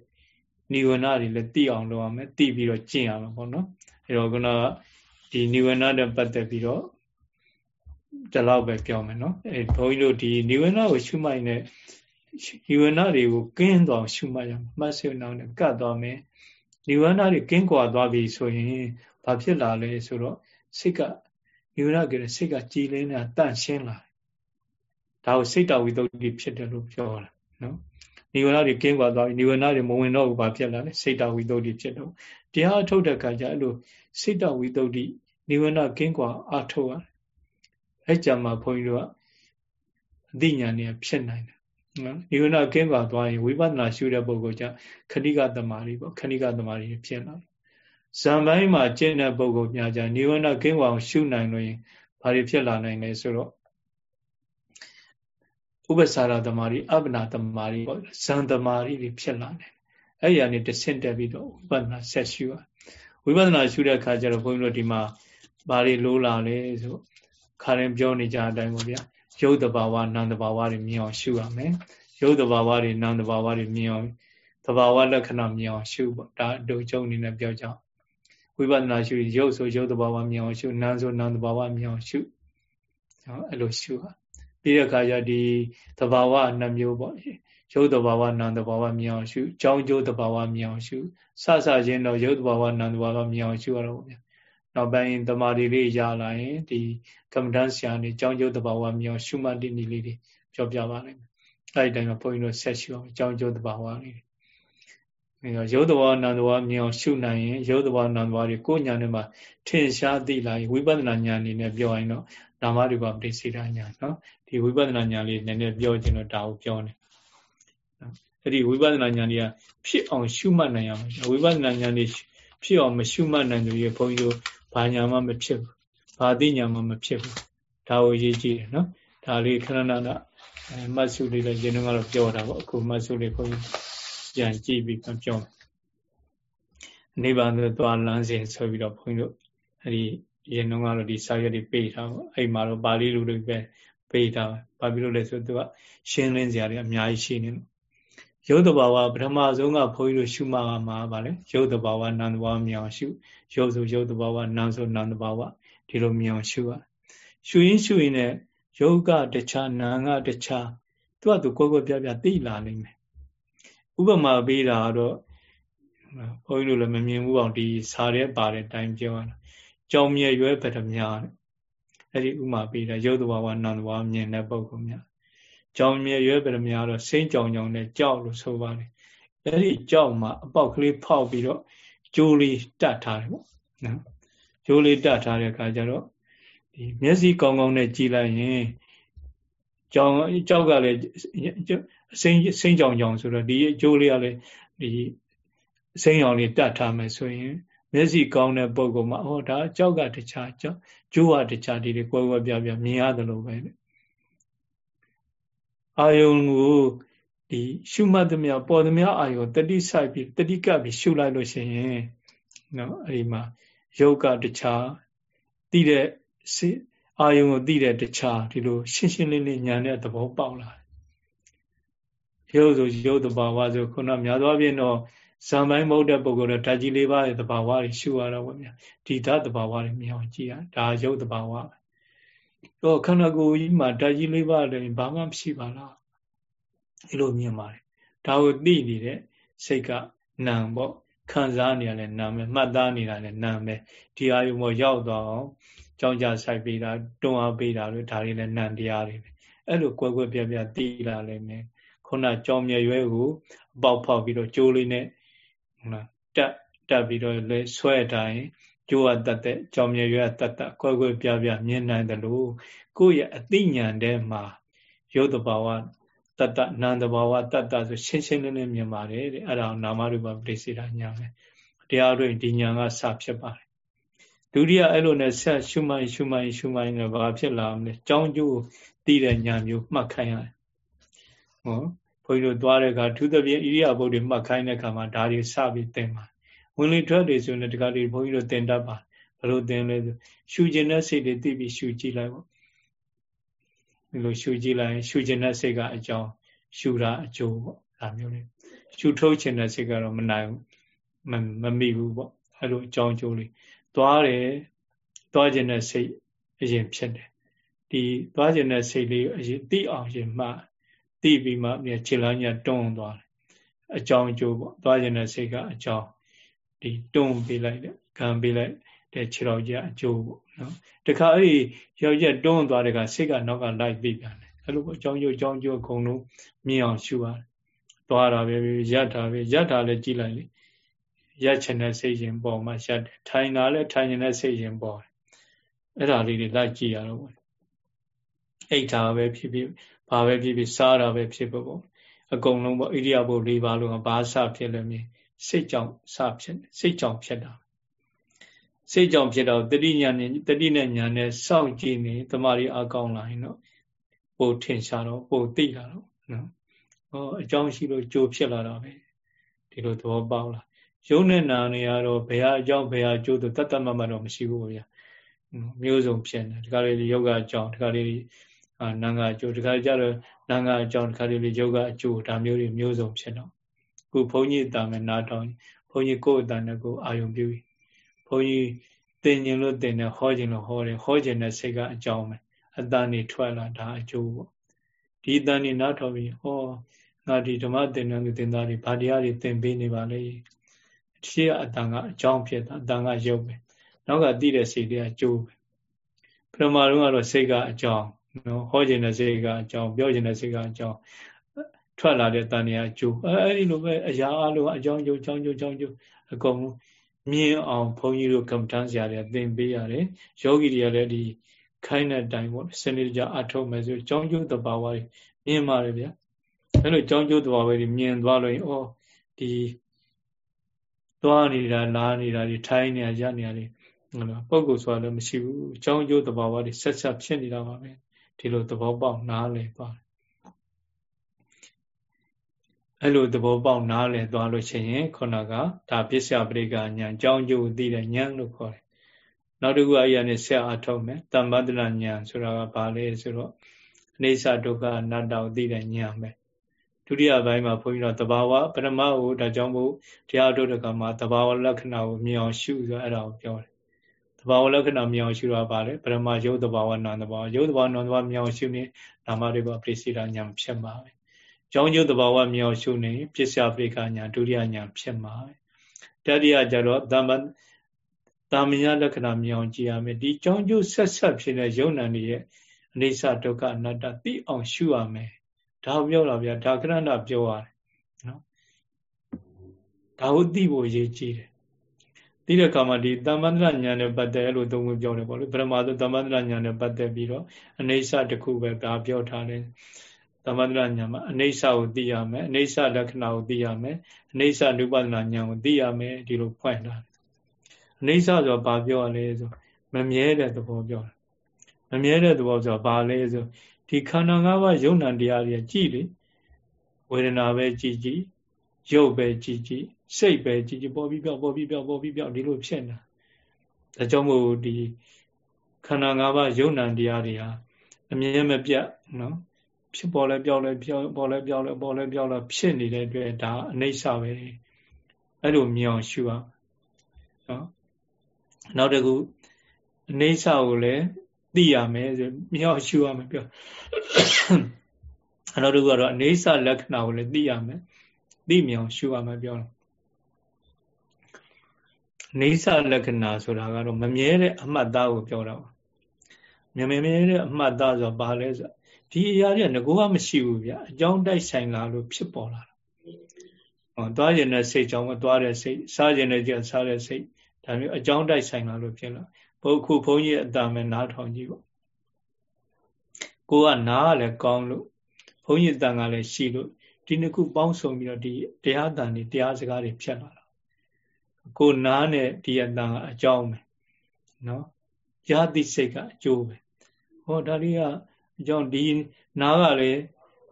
နိဝရဏတွေလည်းသိအောင်လုပ်ရမယ်သိပြီးတော့ကျင့်ရမှာပေါ့နော်အဲတော့ခုနကဒီနိဝရဏနဲ့ပတ်သက်ပြီးတော့ဒီလောက်ပဲပြောမယ်နော်အဲဘုန်းကြီးတို့ဒီနိဝရဏကိုရှုမှတ်နေနိဝရဏတွေကိုကင်းသွားရှုမှတ်ရမယ်မှတ်စိတ်နောက်နဲ့ကတ်သွားမယ်နိဝရဏတွေကင်းကွာသွားပြီဆိုရင်ဘာဖြစ်လာလဲဆိုတော့စိတ်ကနိဝရဏကစိတ်ကကြည်လင်းနေတာတန့်ရှင်းလာဒါကိုစိတ်တော်ဝိသုဒ္ဓိဖြစ်တယ်လို့ပြောတာ နော်နိဝရဏတွေကင်းပါသွားပြီနိဝရဏတွေမဝင်တော့ဘူးဘာဖြစ်လာလဲစိတ်တဝိသုဒ္ဓိဖြစ်တော့တရားအထုတ်တဲ့အခါကျအဲ့လိုစိတ်တဝိသုဒ္ဓိနိဝရဏကင်းကွာအထုတ်ရတယ်အဲ့ကြမှာဘုန်းကြီးတို့ကအသိဉာဏ်နဲ့ဖြစ်နိုင်တယ်နော်နိဝရဏကင်းကွာသွားရင်ဝိပဿနာရှုတဲ့ပုဂ္ဂိုလ်ကျခဏိကတမာရီပေါ့ခဏိကတမာရီဖြစ်လာတယ်ဇံပိုင်းမှာကျင့်တဲ့ပုဂ္ဂိုလ်များကြနိဝရဏကင်းကွာအောင်ရှုနိုင်လို့ရင်ဘာတွေဖြစ်လာနိုင်လဲဆိုတော့ ဥပ္ပစာရတမာရီအပ္ပနာတမာရီပေါ့ဇံတမာရီတွေဖြစ်လာတယ်အဲ့ဒီကနေတဆင့်တက်ပြီးတော့ဝိပဿနာဆက်ရှုရဝိပဿနာရှုတဲ့အခါကျတော့ဘုန်းကြီးတို့ဒီမှာဘာတွေလိုးလာလဲဆိုခါရင်ပြောနေကြတဲ့အတိုင်းပေါ့ဗျာရုပ်တဘာဝနာမ်တဘာဝတွေမြင်အောင်ရှုရမယ်ရုပ်တဘာဝတွေနာမ်တဘာဝတွေမြင်အောင်တဘာဝလက္ခဏာမြင်အောင်ရှုပေါ့ဒါဒုကျုံအနေနဲ့ပြောကြအောင်ဝိပဿနာရှုရုပ်ဆိုရုပ်တဘာဝမြင်အောင်ရှုနာမ်ဆိုနာမ်တဘာဝမြင်အောင်ရှုနော်အဲ့လိုရှုဟာ ပြီးတဲ့အခါကျဒီတဘာဝနှမျိုးပေါ့ရုပ်တဘာဝနာမ်တဘာဝမြင်အောင်ရှုကြောင်းကျိုးတဘာဝမြင်အောင်ရှုစစချင်းတော့ရုပ်တဘာဝနာမ်တဘာဝမြင်အောင်ရှုရတော့ဗျာနောက်ပိုင်းတမာရီလေးရလာရင်ဒီကမ္မဋ္ဌာန်းဆရာနေကြောင်းကျိုးတဘာဝမြောင်ရှုမှတ်တိနည်းလေးတွေပြောပြပါလိမ့်မယ်။အဲဒီတိုင်းမှာဘုန်းကြီးတို့ဆက်ရှုအောင်ကြောင်းကျိုးတဘာဝလေးတွေ။အဲတော့ ရုပ်တဘာဝနံတဘာဝမြောင်ရှုနိုင်ရင်ရုပ်တဘာဝနံတဘာဝတွေကိုညာနဲ့မှာထင်ရှားသိလာရင်ဝိပဿနာဉာဏ်အနေနဲ့ပြောရင်တော့နာမရူပပဋိစေတာဉာဏ်နော်။ဒီဝိပဿနာဉာဏ်လေးနည်းနည်းပြောခြင်းတော့ဒါကိုပြောနေ။အဲ့ဒီဝိပဿနာဉာဏ်ကြီးဖြစ်အောင်ရှုမှတ်နိုင်ရမယ်။ဝိပဿနာဉာဏ်လေးဖြစ်အောင်မရှုမှတ်နိုင်လို့ရဘုန်းကြီးတို့ဘာညာမှမဖြစ်ဘူးဘာသိညာမှမဖြစ်ဘူးဒါကိုရေးကြည့်တယ်နော်ဒါလေးခဏနာနာမတ်စုလေးလည်းကျွန်တော်ကတော့ပြောတာပေါ့အခုမတ်စုလေးခွန် ပြန်ကြည့်ပြီးပြောမယ်နိဗ္ဗာန်သို့သွားလမ်းစဉ်ဆိုပြီးတော့ဘုန်းကြီးတို့အဲဒီရင်တော့ကတော့ဒီစာရွက်တွေပေးထားပေါ့အဲ့မှာတော့ပါဠိလိုတွေပဲပေးထားဘာဖြစ်လို့လဲဆိုတော့သူကရှင်းလင်းစရာတွေအများကြီးရှိနေလို့ရုပ်တဘာဝပထမဆုံးကဘုန်းကြီးတို့ရှုမှတ်မှာပါလေရုပ်တဘာဝနာမ်တဘာဝမြောင်ရှုရုပ်ဆိုရုပ်တဘာဝနာမ်ဆိုနာမ်တဘာဝဒီလိုမြောင်ရှုရရှုရင်းရှုရင်းနဲ့ရုပ်ကတခြားနာမ်ကတခြားသူကသူကိုယ်ကိုယ်ပြပြသိလာနိုင်မယ် ဥပမာပေးတာတော့ဘုန်းကြီးတို့လည်းမမြင်ဘူးအောင်ဒီစားရဲပါတဲ့အတိုင်းပြောရတာကြောင်မြဲရွယ်ပထမများအဲ့ဒီဥမာပေးတာရုပ်တဘာဝနာမ်တဘာဝမြင်တဲ့ပုံကများကြောင်မြဲရွယ်ပရမများတော့စိမ့်ကြောင်ကြောင်နဲ့ကြောက်လို့ဆိုပါတယ်အဲ့ဒီကြောက်မှာအပေါက်ကလေးဖောက်ပြီးတော့ကြိုးလေးတတ်ထားတယ်ပေါ့နော်ကြိုးလေးတတ်ထားတဲ့အခါကျတော့ဒီမျက်စိကောင်းကောင်းနဲ့ကြည့်လိုက်ရင်ကြောင်ကြောက်ကလည်း စိမ့်စိမ့်ကြောင်ကြောင်ဆိုတော့ဒီကြိုးလေးကလည်းဒီစိမ့်အောင်လေးတတ်ထားမယ်ဆိုရင်မျက်စိကောင်းတဲ့ပုံကမှဟောဒါကြောက်ကတခြားကြောက်ကျိုးကတခြားဒီတွေကွဲကွဲပြားပြားမြင်ရတယ်လို့ပဲအာယုံကိုဒီရှုမှတ်သမျှပေါ်သမျှအာယုံတတိဆိုင်ပြီးတတိကပ်ပြီးရှုလိုက်လို့ရှိရင်နော်အဲ့ဒီမှာယောဂတခြားသိတဲ့အာယုံကိုသိတဲ့တခြားဒီလိုရှင်းရှင်းလင်းလင်းညာတဲ့သဘောပေါက်လာတယ် ရုပ်ဆိုရုပ်တဘာဝဆိုခုနများသောအားဖြင့်တော့ဇံပိုင်းမဟုတ်တဲ့ပုဂ္ဂိုလ်တော့ဓာတ်ကြီးလေးပါးရဲ့တဘာဝတွေရှုရတော့ဗောဗျာဒီဓာတ်တဘာဝတွေမြင်အောင်ကြည့်ရဒါရုပ်တဘာဝပဲတော့ခန္ဓာကိုယ်ကြီးမှာဓာတ်ကြီးလေးပါးလည်းဘာမှမရှိပါလားဒီလိုမြင်ပါတယ်ဒါကိုသိနေတဲ့စိတ်ကနာပေါ့ခံစားနေရလဲနာမယ်မှတ်သားနေတာလဲနာမယ်ဒီအာယုံပေါ်ရောက်သွားအောင်ကြောင်းကြဆိုင်ပေးတာတွန်းအားပေးတာလို့ဒါတွေလည်းနံတရားတွေပဲအဲ့လိုကွယ်ကွယ်ပြပြသိလာလိမ့်မယ် ခုနကြောင်မြရွဲကိုအပေါက်ဖောက်ပြီးတော့ကြိုးလေးနဲ့ဟုတ်လားတက်တက်ပြီးတော့လဲဆွဲတိုင်းကျိုးအတတ်တဲ့ကြောင်မြရွဲတတ်တတ်ကွယ်ကွယ်ပြပြမြင်နိုင်တယ်လို့ကိုယ့်ရဲ့အသိဉာဏ်ထဲမှာရုပ်တဘာဝတတ္တနန္တဘာဝတတ္တဆိုရှင်းရှင်းလင်းလင်းမြင်ပါတယ်တဲ့အဲ့ဒါနာမရူပပရိစေတာညာပဲတရားတွင်ဒီညာကစဖြစ်ပါတယ်ဒုတိယအဲ့လိုနဲ့ဆက်ရှုမှန်ရှုမှန်ရှုမှန်နဲ့ဘာဖြစ်လာမလဲကြောင်းကျိုးသိတဲ့ညာမျိုးမှတ်ခိုင်းရတယ် ဟောဘုန်းကြီးတို့သွားတဲ့အခါသူသဖြင့်ဣရိယာပုတ်တွေမှတ်ခိုင်းတဲ့အခါမှာဒါတွေစပြီးသင်ပါဝင်လေထွက်တွေဆိုရင်တခါတည်းဘုန်းကြီးတို့သင်တတ်ပါဘယ်လိုသင်လဲဆိုရှုခြင်းတဲ့စိတ်တွေသိပြီးရှုကြည့်လိုက်ပေါ့ဒီလိုရှုကြည့်လိုက်ရှုခြင်းတဲ့စိတ်ကအကြောင်းရှုတာအကျိုးပေါ့ဒါမျိုးလေးရှုထုတ်ခြင်းတဲ့စိတ်ကတော့မနိုင်ဘူးမမိဘူးပေါ့အဲ့လိုအကြောင်းအကျိုးလေးသွားတယ်သွားခြင်းတဲ့စိတ်အရင်ဖြစ်တယ်ဒီသွားခြင်းတဲ့စိတ်လေးအရင်သိအောင်ရင်မှ သိပြီးမှမြခြေလမ်းညတွန်းသွားတယ်အကြောင်းအကျိုးပေါ့သွားခြင်းတဲ့စိတ်ကအကြောင်းဒီတွန်းပေးလိုက်တယ်ခံပေးလိုက်တဲ့ခြေတော်ကြီးအကျိုးပေါ့နော်တခါအဲ့ဒီယောက်ျားတွန်းသွားတဲ့ကစိတ်ကနောက်ကလိုက်ပြီးပြန်တယ်အဲ့လိုပေါ့အကြောင်းကျိုးအကြောင်းကျိုးအကုန်လုံးမြင်အောင်ရှုရတယ်သွားတာပဲရက်တာပဲရက်တာလည်းကြည့်လိုက်လေရက်ချင်တဲ့စိတ်ရင်ပေါ်မှာရက်တယ်ထိုင်တာလည်းထိုင်နေတဲ့စိတ်ရင်ပေါ်တယ်အဲ့ဒါလေးတွေလိုက်ကြည့်ရတော့ပေါ့အိတ်တာပဲဖြစ်ဖြစ် ဘာပဲဖြစ်ဖြစ်စားတာပဲဖြစ်ပေါ့ပေါ့အကုန်လုံးပေါ့ဣရိယာပုတ်၄ပါးလုံးကဘာစဖြစ်လဲမြင်စိတ်ကြောင့်စဖြစ်စိတ်ကြောင့်ဖြစ်တာစိတ်ကြောင့်ဖြစ်တော့တတိညာနဲ့တတိနဲ့ညာနဲ့စောင့်ကြည့်နေတမာရီအကောင်းလာရင်တော့ပို့ထင်ရှားတော့ပို့သိလာတော့နော်ဟောအကြောင်းရှိလို့ကြိုးဖြစ်လာတာပဲဒီလိုသဘောပေါက်လာရုပ်နဲ့နာနေရတော့ဘယ်ဟာအကြောင်းဘယ်ဟာကျိုးတော့တတ်တတ်မှတ်မှတော့မရှိဘူးဗျာမျိုးစုံဖြစ်နေဒီကလေးယောဂအကြောင်းဒီကလေး အာနာငါအကျိုးဒီကလေးကြတော့နာငါအကြောင်းဒီကလေးယောဂအကျိုးဒါမျိုးတွေမျိုးစုံဖြစ်တော့ခုဘုန်းကြီးတာမယ်နားထောင်ဘုန်းကြီးကိုယ်အတန်နဲ့ကိုအာယုံပြုပြီးဘုန်းကြီးသင်ញင်လို့သင်တယ်ဟောခြင်းလို့ဟောတယ်ဟောခြင်းတဲ့စိတ်ကအကြောင်းပဲအတန်နေထွက်လာဒါအကျိုးပေါ့ဒီအတန်နေနားထောင်ပြီးဟောငါဒီဓမ္မသင်္นานသင်သားတွေဗာတရားတွေသင်ပေးနေပါလေရှေ့အတန်ကအကြောင်းဖြစ်တာအတန်ကရုပ်ပဲနောက်ကသိတဲ့စိတ်တွေကအကျိုးပဲပထမတော့ကတော့စိတ်ကအကြောင်း နော်ဟောခြင်းတဲ့စိတ်ကအကြောင်းပြောခြင်းတဲ့စိတ်ကအကြောင်းထွက်လာတဲ့တန်တရားအကျိုးအဲဒီလိုပဲအရာအလုံးအကြောင်းကျိုးအကြောင်းကျိုးအကြောင်းကျိုးအကုန်မြင်အောင်ဘုန်းကြီးတို့ကမ္ဘာတန်းစရာတွေသင်ပေးရတယ်ယောဂီတွေကလည်းဒီခိုင်းတဲ့အတိုင်းပေါ့စနစ်တကျအထုတ်မယ်ဆိုကြောင်းကျိုးတဘာဝတွေမြင်ပါတယ်ဗျာအဲလိုကြောင်းကျိုးတဘာဝတွေမြင်သွားလို့ဩဒီသွားနေတာလာနေတာဒီထိုင်းနေတာရနေတာတွေဟုတ်လားပုံကုဆိုတာလည်းမရှိဘူးကြောင်းကျိုးတဘာဝတွေဆက်ဆက်ဖြစ်နေတာပါပဲ ဒီလိုသဘောပေါက်နားလည်သွားတယ်အဲ့လိုသဘောပေါက်နားလည်သွားလို့ရှိရင်ခုနကဒါပစ္စယပရိကညာကြောင်းကျိုးသိတဲ့ဉာဏ်လို့ခေါ်တယ်နောက်တစ်ခုအရာနဲ့ဆက်အားထုတ်မယ်တမ္ပတ္တနာဉာဏ်ဆိုတာကဘာလဲဆိုတော့အိဋ္ဌဒုက္ခအနတ္တကိုသိတဲ့ဉာဏ်ပဲဒုတိယပိုင်းမှာဘုန်းကြီးတို့တဘာဝပရမကိုဒါကြောင့်မို့တရားထုတ်တဲ့ကမှာတဘာဝလက္ခဏာကိုမြင်အောင်ရှုဆိုအဲ့ဒါကိုပြောတယ်တ ဘာဝလက္ခဏာမြင်အောင်ရှုတာပါလေပရမယုတ်တဘာဝနာမ်တဘာဝယုတ်တဘာဝနာမ်တဘာဝမြင်အောင်ရှုနေနာမရိပပရိစိတာဉာဏ်ဖြစ်မှာပဲကြောင်းကျုပ်တဘာဝမြင်အောင်ရှုနေပစ္စယပရိကညာဒုတိယညာဖြစ်မှာတတိယကျတော့တမ္ပတာမညာလက္ခဏာမြင်အောင်ကြည့်ရမယ်ဒီကြောင်းကျုပ်ဆက်ဆက်ဖြစ်တဲ့ယုံနာတွေရဲ့အိဋ္ဌဒုက္ခအနတ္တသိအောင်ရှုရမယ်ဒါပြောတာဗျာဒါကရဏပြောရတယ်နော်ဒါကိုသိဖို့ရေးကြည့်တယ် သိတဲ့အခါမှာဒီတမ္ပန္တရညာနဲ့ပတ်သက်လို့သုံးဝင်ပြောတယ်ပေါ့လေပရမသုတမ္ပန္တရညာနဲ့ပတ်သက်ပြီးတော့အိဋ္ဌတခုပဲဒါပြောထားတယ်သမန္တရညာမှာအနိစ္စကိုသိရမယ်အနိစ္စလက္ခဏာကိုသိရမယ်အနိစ္စနုပဒနာညာကိုသိရမယ်ဒီလိုဖွင့်တာအနိစ္စဆိုဘာပြောရလဲဆိုမမြဲတဲ့သဘောပြောတာမမြဲတဲ့သဘောဆိုဘာလဲဆိုဒီခန္ဓာ၅ပါးယုံ nant တရားတွေကြည်လေဝေဒနာပဲကြည်ကြည်ရုပ်ပဲကြည်ကြည် စိတ်ပဲကြည်ကြည်ပေါ်ပြီးပြောက်ပေါ်ပြီးပြောက်ပေါ်ပြီးပြောက်ဒီလိုဖြစ်နေတာဒါကြောင့်မို့ဒီခန္ဓာ၅ပါးယုံ nant တရားတွေဟာအမြဲမပြတ်နော်ဖြစ်ပေါ်လဲပြောက်လဲပြောက်ပေါ်လဲပြောက်လဲပေါ်လဲပြောက်လဲဖြစ်နေတဲ့အတွက်ဒါအနိစ္စပဲအဲ့လိုမြင်အောင်ရှုရနော်နောက်တစ်ခုအနိစ္စကိုလည်းသိရမယ်ဆိုမြင်အောင်ရှုရမယ်ပြောနောက်တစ်ခုကတော့အနိစ္စလက္ခဏာကိုလည်းသိရမယ်သိမြောင်ရှုရမှာပြောတယ် နေဆလက္ခဏာဆိုတာကတော့မမြဲတဲ့အမှတ်သားကိုပြောတာပါမြဲမြဲတဲ့အမှတ်သားဆိုတာဘာလဲဆိုဒီအရာတွေကငကိုကမရှိဘူးဗျအကြောင်းတိုက်ဆိုင်လာလို့ဖြစ်ပေါ်လာတာဟောသွားရင်တဲ့စိတ်ကြောင့်သွားတဲ့စိတ်စားရင်တဲ့ကြစားတဲ့စိတ်ဒါမျိုးအကြောင်းတိုက်ဆိုင်လာလို့ဖြစ်လာဘုခုဘုန်းကြီးအတ္တမဲ့နားထောင်ကြည့်ပေါ့ကိုကနားကလည်းကောင်းလို့ဘုန်းကြီးတန်ကလည်းရှိလို့ဒီနှစ်ခုပေါင်းစုံပြီးတော့ဒီတရားတန်တွေတရားစကားတွေဖြစ်လာတာ ကိုနားနဲ့ဒီအတန်ကအကြောင်းပဲနော်ญาတိစိတ်ကအကျိုးပဲဟောဒါလေးကအကြောင်းဒီနားကလည်း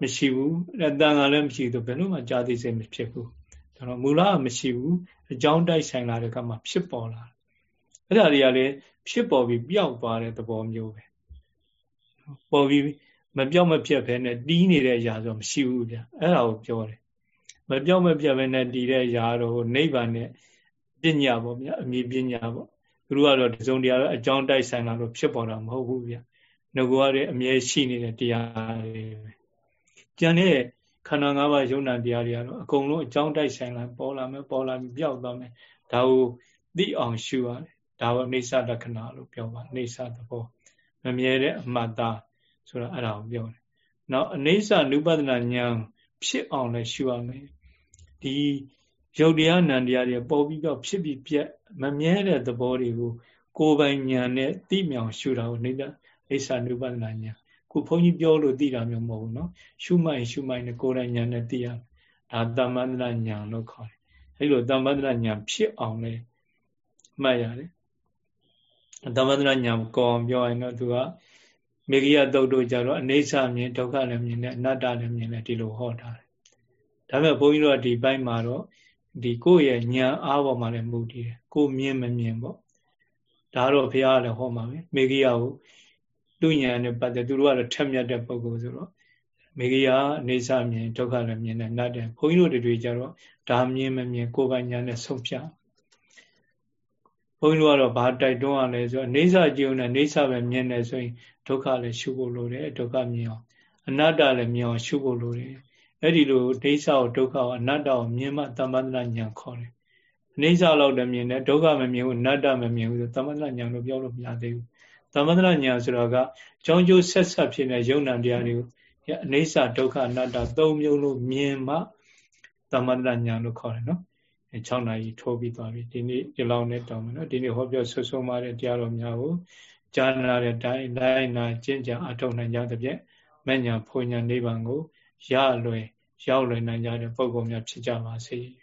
မရှိဘူးအတန်ကလည်းမရှိဘူးဘယ်လို့မှญาတိစိတ်မဖြစ်ဘူးဒါတော့မူလကမရှိဘူးအကြောင်းတိုက်ဆိုင်လာတဲ့ကမှဖြစ်ပေါ်လာအဲ့ဒါတွေကလည်းဖြစ်ပေါ်ပြီးပျောက်သွားတဲ့သဘောမျိုးပဲပေါ်ပြီးမပြောက်မပြတ်ပဲနဲ့တီးနေတဲ့အရာဆိုမရှိဘူးဗျအဲ့ဒါကိုပြောတယ်မပြောက်မပြတ်ပဲနဲ့တီးတဲ့အရာတော့နိဗ္ဗာန်နဲ့ ပညာပေါ့ဗျအမြင်ပညာပေါ့သူတို့ကတော့ဒီစုံတရားတော့အကြောင်းတိုက်ဆိုင်လာလို့ဖြစ်ပေါ်တာမဟုတ်ဘူးဗျငကောရတဲ့အမြဲရှိနေတဲ့တရားတွေပဲကျန်တဲ့ခန္ဓာ၅ပါးယုံနာတရားတွေကတော့အကုန်လုံးအကြောင်းတိုက်ဆိုင်လာပေါ်လာမယ်ပေါ်လာပြီးပြောက်သွားမယ်ဒါကိုသိအောင်ရှုရတယ်ဒါကိုအိဋ္ဌလက္ခဏာလို့ပြောပါအိဋ္ဌသဘောမမြဲတဲ့အမှတ်သားဆိုတာအဲ့ဒါကိုပြောတယ်။နောက်အနေဆနုပဒနာဉာဏ်ဖြစ်အောင်လည်းရှုရမယ်။ဒီ ယုတ်တရားနံတရားတွေပေါ်ပြီးတော့ဖြစ်ပြီးပြက်မမြဲတဲ့သဘောတွေကိုကိုယ်ပိုင်ဉာဏ်နဲ့သိမြောင်ရှုတာကိုနေတာအိဆာနုပဒနာဉာဏ်ခုဘုန်းကြီးပြောလို့သိတာမျိုးမဟုတ်ဘူးเนาะရှုမှန်ရှုမှန်နဲ့ကိုယ်တိုင်ဉာဏ်နဲ့သိရဒါတမ္မန္တနာဉာဏ်လို့ခေါ်တယ်အဲ့လိုတမ္မန္တနာဉာဏ်ဖြစ်အောင်လဲမှတ်ရတယ်တမ္မန္တနာဉာဏ်ကောအောင်ပြောရင်တော့သူကမေဂိယသုတ်တို့ကြတော့အနေဆာမြင်ဒုက္ခလည်းမြင်တယ်အနတ္တလည်းမြင်တယ်ဒီလိုဟောထားတယ်ဒါပေမဲ့ဘုန်းကြီးတို့ကဒီဘက်မှာတော့ ဒီကိုယ့်ရဲ့ဉာဏ်အားပေါ်မှာလည်းမူတည်တယ်ကိုမြင်မမြင်ပေါ့ဒါတော့ဘုရားလည်းဟောမှာပဲမေဂိယကိုသူ့ဉာဏ်နဲ့ပတ်သက်သူတို့ကတော့ထက်မြက်တဲ့ပုံကိုဆိုတော့မေဂိယအနေဆာမြင်ဒုက္ခလည်းမြင်တယ်အနတ္တဘုန်းကြီးတို့တွေကြတော့ဒါမြင်မမြင်ကိုယ်ပိုင်ဉာဏ်နဲ့ဆုံးဖြတ်ဘုန်းကြီးတို့ကတော့ဘာတိုက်တွန်းရလဲဆိုတော့နေစာကြုံနဲ့နေစာပဲမြင်တယ်ဆိုရင်ဒုက္ခလည်းရှုဖို့လိုတယ်ဒုက္ခမြင်အောင်အနတ္တလည်းမြင်အောင်ရှုဖို့လိုတယ် အဲ့ဒီလိုဒိဋ္ဌကိုဒုက္ခကိုအနတ္တကိုမြင်မှသမ္ပဒနာဉာဏ်ခေါ်တယ်အနေစာလောက်လည်းမြင်တယ်ဒုက္ခမမြင်ဘူးအနတ္တမမြင်ဘူးဆိုသမ္ပဒနာဉာဏ်လို့ပြောလို့မရသေးဘူးသမ္ပဒနာဉာဏ်ဆိုတာကကြောင်းကျိုးဆက်ဆက်ဖြစ်တဲ့ယုံနာတရားတွေကိုအနေစာဒုက္ခအနတ္တသုံးမျိုးလို့မြင်မှသမ္ပဒနာဉာဏ်လို့ခေါ်တယ်နော်6နာရီထိုးပြီးသွားပြီဒီနေ့ဒီလောက်နဲ့တောင်းမယ်နော်ဒီနေ့ဟောပြောဆွဆုံးပါတဲ့တရားတော်များကိုကြားနာတဲ့တိုင်းလိုက်နာကျင့်ကြံအထောက်နိုင်ကြသဖြင့်မဉ္ဇဏ်ဖွညာနိဗ္ဗာန်ကို ရလွယ်ရောက်လွယ်နိုင်ကြတဲ့ပုဂ္ဂိုလ်များဖြစ်ကြပါစေ။